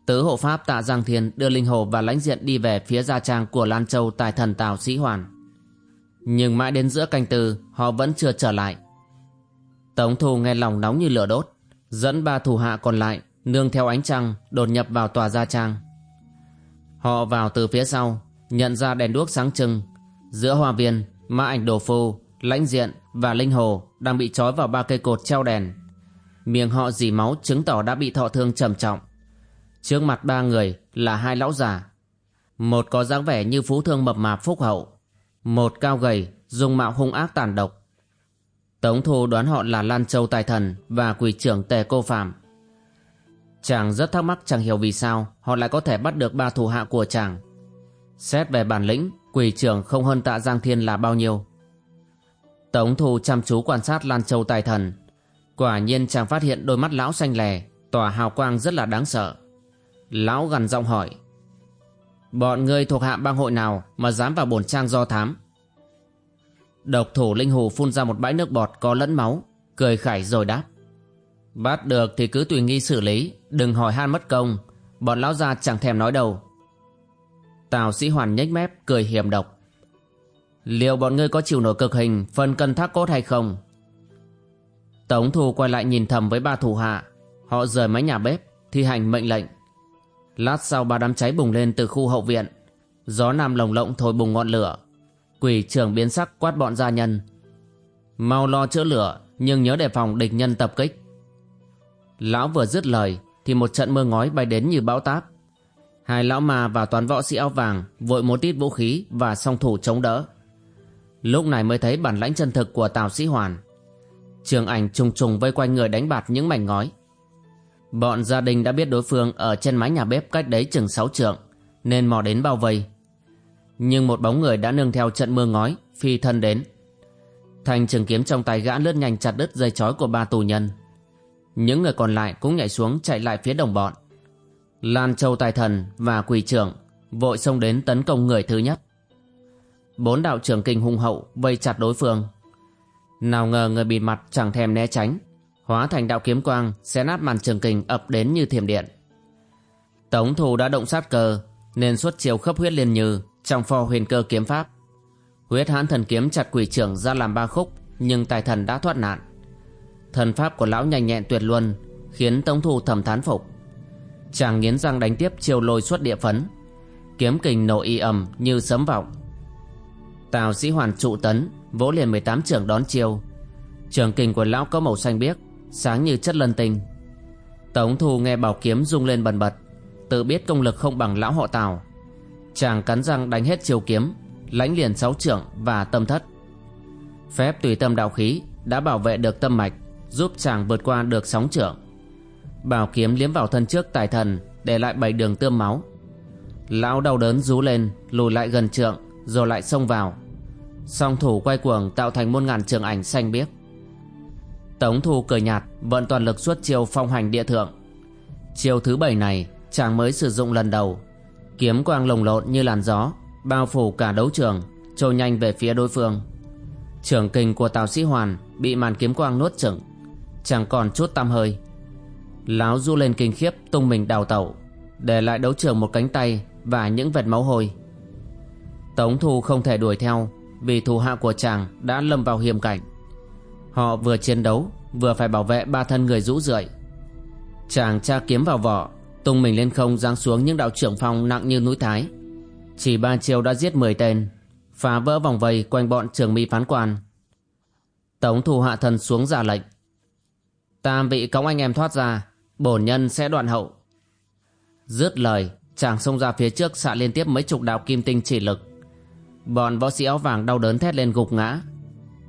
Tứ hộ pháp tạ Giang Thiên đưa Linh Hồ và lãnh diện đi về phía gia trang của Lan Châu tại thần Tào Sĩ Hoàn. Nhưng mãi đến giữa canh tư họ vẫn chưa trở lại. Tống Thu nghe lòng nóng như lửa đốt, dẫn ba thủ hạ còn lại nương theo ánh trăng đột nhập vào tòa gia trang. Họ vào từ phía sau, nhận ra đèn đuốc sáng trưng. Giữa hoa viên, ma ảnh đồ phu, lãnh diện và linh hồ đang bị trói vào ba cây cột treo đèn. Miệng họ dì máu chứng tỏ đã bị thọ thương trầm trọng. Trước mặt ba người là hai lão già. Một có dáng vẻ như phú thương mập mạp phúc hậu. Một cao gầy, dung mạo hung ác tàn độc. Tống Thu đoán họ là Lan Châu Tài Thần và quỷ trưởng Tề Cô Phạm. Chàng rất thắc mắc chẳng hiểu vì sao họ lại có thể bắt được ba thủ hạ của chàng. Xét về bản lĩnh, quỷ trưởng không hơn tạ Giang Thiên là bao nhiêu. Tống Thu chăm chú quan sát Lan Châu Tài Thần. Quả nhiên chàng phát hiện đôi mắt lão xanh lè, tỏa hào quang rất là đáng sợ. Lão gần giọng hỏi, Bọn ngươi thuộc hạ bang hội nào Mà dám vào bổn trang do thám? Độc thủ linh hù phun ra một bãi nước bọt có lẫn máu, Cười khải rồi đáp, Bắt được thì cứ tùy nghi xử lý, Đừng hỏi han mất công, Bọn lão già chẳng thèm nói đâu. Tào sĩ hoàn nhếch mép, cười hiểm độc, Liệu bọn ngươi có chịu nổi cực hình, Phân cân thác cốt hay không? Tống thù quay lại nhìn thầm với ba thủ hạ, Họ rời mái nhà bếp, Thi hành mệnh lệnh. Lát sau ba đám cháy bùng lên từ khu hậu viện. Gió nam lồng lộng thổi bùng ngọn lửa. Quỷ trưởng biến sắc quát bọn gia nhân. Mau lo chữa lửa, Nhưng nhớ đề phòng địch nhân tập kích. Lão vừa dứt lời, Thì một trận mưa ngói bay đến như bão táp. Hai lão ma và toán võ sĩ áo vàng Vội một tít vũ khí Và song thủ chống đỡ. Lúc này mới thấy bản lãnh chân thực của Tào Sĩ Hoàn. Trường ảnh trùng trùng vây quanh người đánh bạt những mảnh ngói. Bọn gia đình đã biết đối phương ở trên mái nhà bếp cách đấy chừng sáu trượng, nên mò đến bao vây. Nhưng một bóng người đã nương theo trận mưa ngói, phi thân đến. Thành trường kiếm trong tay gã lướt nhanh chặt đứt dây chói của ba tù nhân. Những người còn lại cũng nhảy xuống chạy lại phía đồng bọn. Lan Châu Tài Thần và Quỳ Trưởng vội xông đến tấn công người thứ nhất. Bốn đạo trưởng kinh hung hậu vây chặt đối phương. Nào ngờ người bịt mặt chẳng thèm né tránh hóa thành đạo kiếm quang xé nát màn trường kình ập đến như thiểm điện. Tống thù đã động sát cơ, nên xuất chiều khớp huyết liên như trong pho huyền cơ kiếm pháp. Huyết hãn thần kiếm chặt quỷ trưởng ra làm ba khúc, nhưng tài thần đã thoát nạn. Thần pháp của lão nhanh nhẹn tuyệt luân, khiến Tống thù thầm thán phục. Chàng nghiến răng đánh tiếp chiều lôi xuất địa phấn. Kiếm kình nổ y ầm như sấm vọng. Tào sĩ hoàn trụ tấn, vỗ liền 18 trưởng đón chiêu. Trường kình của lão có màu xanh biếc sáng như chất lân tinh. Tống Thu nghe bảo kiếm rung lên bần bật, tự biết công lực không bằng lão họ Tào. Chàng cắn răng đánh hết chiều kiếm, lãnh liền sáu trưởng và tâm thất. Phép tùy tâm đạo khí đã bảo vệ được tâm mạch, giúp chàng vượt qua được sóng trưởng. Bảo kiếm liếm vào thân trước tài thần, để lại bảy đường tươm máu. Lão đau đớn rú lên, lùi lại gần trượng, rồi lại xông vào. Song thủ quay cuồng tạo thành muôn ngàn trường ảnh xanh biếc. Tống Thu cười nhạt, Vận toàn lực xuất chiêu phong hành địa thượng. Chiêu thứ bảy này, chàng mới sử dụng lần đầu. Kiếm quang lồng lộn như làn gió, Bao phủ cả đấu trường, Trôi nhanh về phía đối phương. Trường kinh của Tào Sĩ Hoàn Bị màn kiếm quang nuốt chửng Chẳng còn chút tăm hơi. Láo du lên kinh khiếp, tung mình đào tẩu, Để lại đấu trường một cánh tay Và những vệt máu hôi. Tống Thu không thể đuổi theo, Vì thù hạ của chàng đã lâm vào hiểm cảnh. Họ vừa chiến đấu, Vừa phải bảo vệ ba thân người rũ rượi. Chàng tra kiếm vào vỏ, Tung mình lên không giáng xuống những đạo trưởng phong nặng như núi Thái. Chỉ ba chiều đã giết 10 tên, Phá vỡ vòng vây quanh bọn trường mỹ phán quan. Tống thủ hạ thần xuống giả lệnh. Tam vị cống anh em thoát ra, Bổn nhân sẽ đoạn hậu. Dứt lời, Chàng xông ra phía trước xạ liên tiếp mấy chục đạo kim tinh chỉ lực. Bọn võ sĩ áo vàng đau đớn thét lên gục ngã.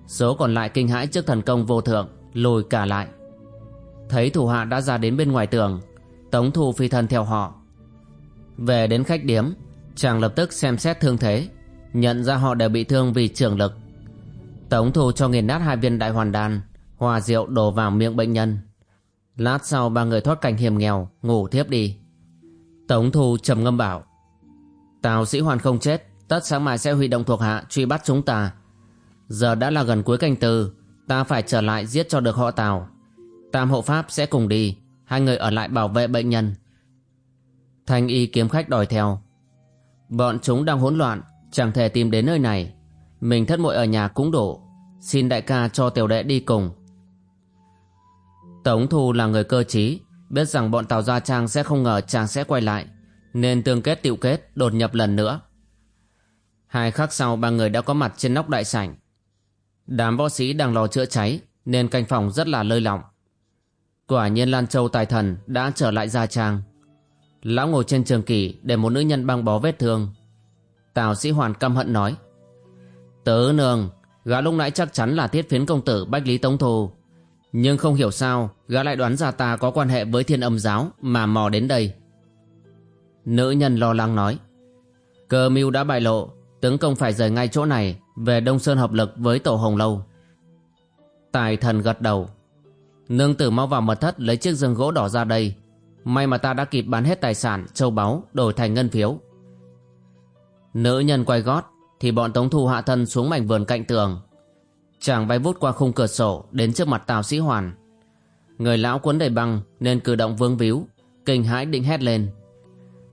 Số còn lại kinh hãi trước thần công vô thượng, Lùi cả lại. Thấy thủ hạ đã ra đến bên ngoài tường, Tống thu phi thân theo họ. Về đến khách điếm, Chàng lập tức xem xét thương thế, Nhận ra họ đều bị thương vì trường lực. Tống thu cho nghiền nát hai viên đại hoàn đan, Hòa rượu đổ vào miệng bệnh nhân. Lát sau ba người thoát cảnh hiểm nghèo, Ngủ thiếp đi. Tống thu trầm ngâm bảo, Tào sĩ hoàn không chết, Tất sáng mai sẽ huy động thuộc hạ truy bắt chúng ta Giờ đã là gần cuối canh tư, Ta phải trở lại giết cho được họ Tào. Tam hộ pháp sẽ cùng đi, Hai người ở lại bảo vệ bệnh nhân. Thanh y kiếm khách đòi theo. Bọn chúng đang hỗn loạn, Chẳng thể tìm đến nơi này. Mình thất muội ở nhà cũng đủ Xin đại ca cho tiểu đệ đi cùng. Tống Thu là người cơ trí, Biết rằng bọn Tào Gia Trang sẽ không ngờ chàng sẽ quay lại, Nên tương kết tiệu kết đột nhập lần nữa. Hai khắc sau, ba người đã có mặt trên nóc đại sảnh. Đám võ sĩ đang lo chữa cháy, Nên canh phòng rất là lơi lỏng. Quả nhiên Lan Châu tài thần đã trở lại Gia Trang. Lão ngồi trên trường kỷ để một nữ nhân băng bó vết thương. Tào sĩ hoàn căm hận nói, Tớ nương, Gã lúc nãy chắc chắn là thiết phiến công tử Bách Lý Tống Thù. Nhưng không hiểu sao, Gã lại đoán ra ta có quan hệ với thiên âm giáo Mà mò đến đây. Nữ nhân lo lắng nói, Cơ mưu đã bại lộ, Tướng công phải rời ngay chỗ này về Đông Sơn hợp lực với tổ Hồng Lâu. Tài thần gật đầu. Nương tử mau vào mật thất lấy chiếc giường gỗ đỏ ra đây. May mà ta đã kịp bán hết tài sản, Châu báu, đổi thành ngân phiếu. Nữ nhân quay gót, Thì bọn Tống Thu hạ thân xuống mảnh vườn cạnh tường. Chàng bay vút qua khung cửa sổ, Đến trước mặt Tào Sĩ Hoàn. Người lão cuốn đầy băng, Nên cử động vương víu, Kinh hãi định hét lên.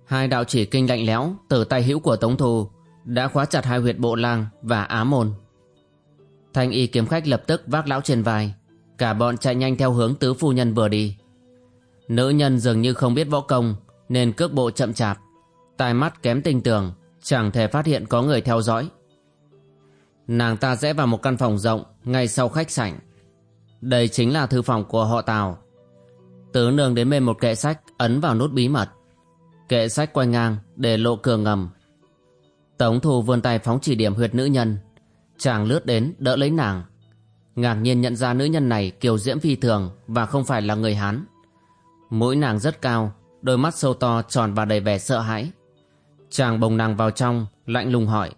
Hai đạo chỉ kinh lạnh lẽo Từ tay hữu của Tống Thu đã khóa chặt hai huyệt bộ lang và á môn. Thanh y kiếm khách lập tức vác lão trên vai, Cả bọn chạy nhanh theo hướng tứ phu nhân vừa đi. Nữ nhân dường như không biết võ công, Nên cước bộ chậm chạp, Tai mắt kém tinh tường, Chẳng thể phát hiện có người theo dõi. Nàng ta rẽ vào một căn phòng rộng, Ngay sau khách sảnh. Đây chính là thư phòng của họ Tào. Tứ nương đến bên một kệ sách Ấn vào nút bí mật. Kệ sách quay ngang để lộ cửa ngầm. Tống thù vươn tay phóng chỉ điểm huyệt nữ nhân. Chàng lướt đến, đỡ lấy nàng. Ngạc nhiên nhận ra nữ nhân này kiều diễm phi thường Và không phải là người Hán. Mũi nàng rất cao, Đôi mắt sâu to tròn và đầy vẻ sợ hãi. Chàng bồng nàng vào trong, Lạnh lùng hỏi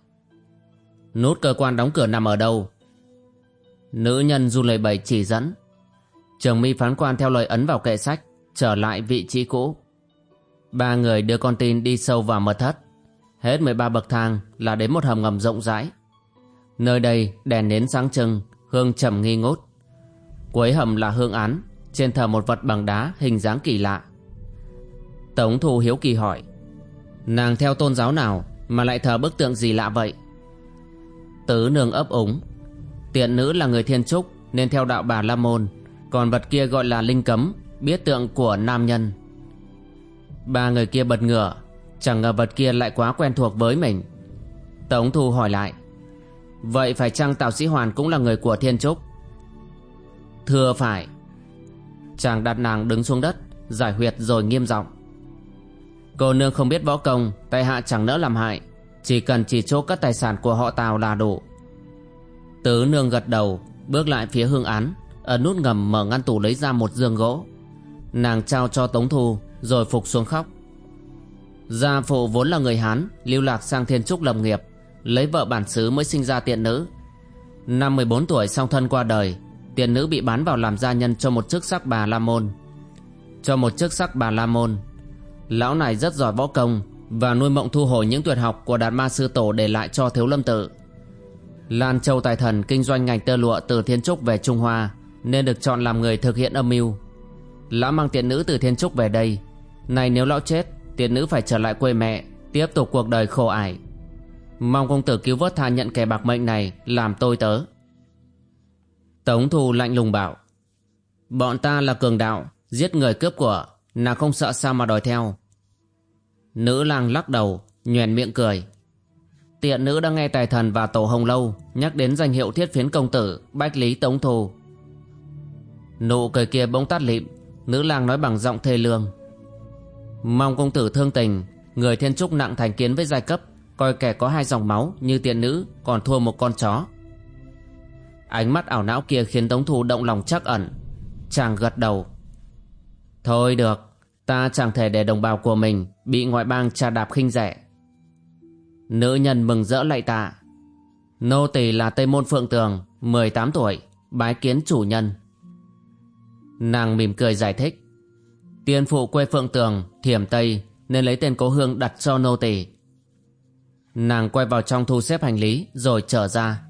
Nút cơ quan đóng cửa nằm ở đâu? Nữ nhân du lời bày chỉ dẫn. Trường mi phán quan theo lời ấn vào kệ sách, Trở lại vị trí cũ. Ba người đưa con tin đi sâu vào mật thất. Hết 13 bậc thang là đến một hầm ngầm rộng rãi. Nơi đây đèn nến sáng trưng, Hương trầm nghi ngút. Cuối hầm là hương án, Trên thờ một vật bằng đá hình dáng kỳ lạ. Tống Thu hiếu kỳ hỏi, Nàng theo tôn giáo nào Mà lại thờ bức tượng gì lạ vậy? Tứ nương ấp úng, Tiện nữ là người thiên trúc, Nên theo đạo bà La Môn, Còn vật kia gọi là linh cấm, Biết tượng của nam nhân. Ba người kia bật ngửa Chẳng ngờ vật kia lại quá quen thuộc với mình. Tống Thu hỏi lại, Vậy phải chăng Tào Sĩ Hoàn cũng là người của Thiên Trúc? Thưa phải. Chàng đặt nàng đứng xuống đất, Giải huyệt rồi nghiêm giọng, Cô nương không biết võ công Tay hạ chẳng nỡ làm hại, Chỉ cần chỉ chỗ các tài sản của họ Tào là đủ. Tứ nương gật đầu, Bước lại phía hương án, Ấn nút ngầm mở ngăn tủ lấy ra một giường gỗ. Nàng trao cho Tống Thu, Rồi phục xuống khóc. Gia phụ vốn là người Hán, Lưu lạc sang Thiên Trúc lập nghiệp, Lấy vợ bản xứ mới sinh ra tiện nữ. Năm 14 tuổi song thân qua đời, Tiện nữ bị bán vào làm gia nhân cho một chức sắc bà La Môn. Cho một chức sắc bà la môn, lão này rất giỏi võ công và nuôi mộng thu hồi những tuyệt học của đạt ma sư tổ để lại cho thiếu lâm tự. Lan châu tài thần kinh doanh ngành tơ lụa từ thiên trúc về trung hoa, nên được chọn làm người thực hiện âm mưu. Lão mang tiện nữ từ thiên trúc về đây. Này nếu lão chết tiện nữ phải trở lại quê mẹ, tiếp tục cuộc đời khổ ải. Mong công tử cứu vớt tha nhận kẻ bạc mệnh này, làm tôi tớ. Tống thu lạnh lùng bảo, bọn ta là cường đạo, giết người cướp của, Nàng không sợ sao mà đòi theo. Nữ lang lắc đầu, nhoèn miệng cười. Tiện nữ đã nghe tài thần và tổ hồng lâu nhắc đến danh hiệu thiết phiến công tử, bách lý tống thu. Nụ cười kia bỗng tắt lịm, nữ lang nói bằng giọng thê lương mong công tử thương tình, người thiên trúc nặng thành kiến với giai cấp, coi kẻ có hai dòng máu như tiện nữ còn thua một con chó. Ánh mắt ảo não kia khiến tống thu động lòng chắc ẩn. Chàng gật đầu. Thôi được, ta chẳng thể để đồng bào của mình bị ngoại bang trà đạp khinh rẻ. Nữ nhân mừng rỡ lạy tạ. Nô tỳ là tây môn phượng tường 18 tuổi, bái kiến chủ nhân. Nàng mỉm cười giải thích tiên phụ quê phượng tường, thiểm tây, nên lấy tên cố hương đặt cho nô tỳ. Nàng quay vào trong thu xếp hành lý, rồi trở ra.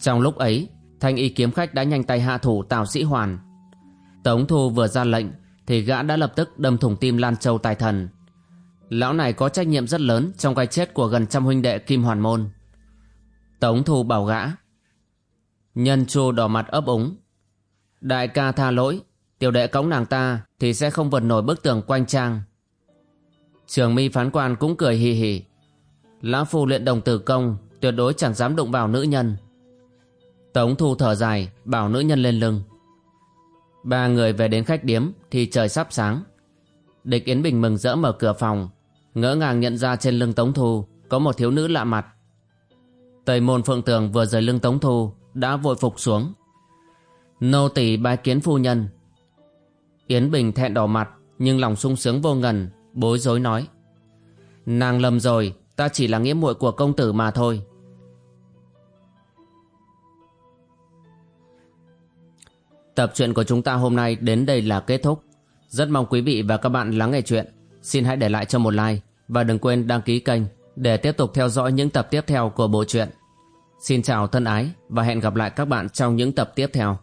Trong lúc ấy, thanh y kiếm khách đã nhanh tay hạ thủ tào sĩ hoàn. Tống thu vừa ra lệnh, thì gã đã lập tức đâm thủng tim lan châu tài thần. Lão này có trách nhiệm rất lớn trong cái chết của gần trăm huynh đệ kim hoàn môn. Tống thu bảo gã, nhân chu đỏ mặt ấp úng. Đại ca tha lỗi tiểu đệ cõng nàng ta thì sẽ không vượt nổi bức tường quanh trang. Trường mi phán quan cũng cười hì hì. Lão phu luyện đồng tử công, tuyệt đối chẳng dám đụng vào nữ nhân. Tống thu thở dài, bảo nữ nhân lên lưng. Ba người về đến khách điếm thì trời sắp sáng. Địch yến bình mừng rỡ mở cửa phòng, ngỡ ngàng nhận ra trên lưng tống thu có một thiếu nữ lạ mặt. Tây môn phượng tường vừa rời lưng tống thu đã vội phục xuống. Nô tỳ bái kiến phu nhân yến bình thẹn đỏ mặt, nhưng lòng sung sướng vô ngần, bối rối nói. Nàng lầm rồi, ta chỉ là nghĩa muội của công tử mà thôi. Tập truyện của chúng ta hôm nay đến đây là kết thúc. Rất mong quý vị và các bạn lắng nghe chuyện. Xin hãy để lại cho một like và đừng quên đăng ký kênh để tiếp tục theo dõi những tập tiếp theo của bộ truyện. Xin chào thân ái và hẹn gặp lại các bạn trong những tập tiếp theo.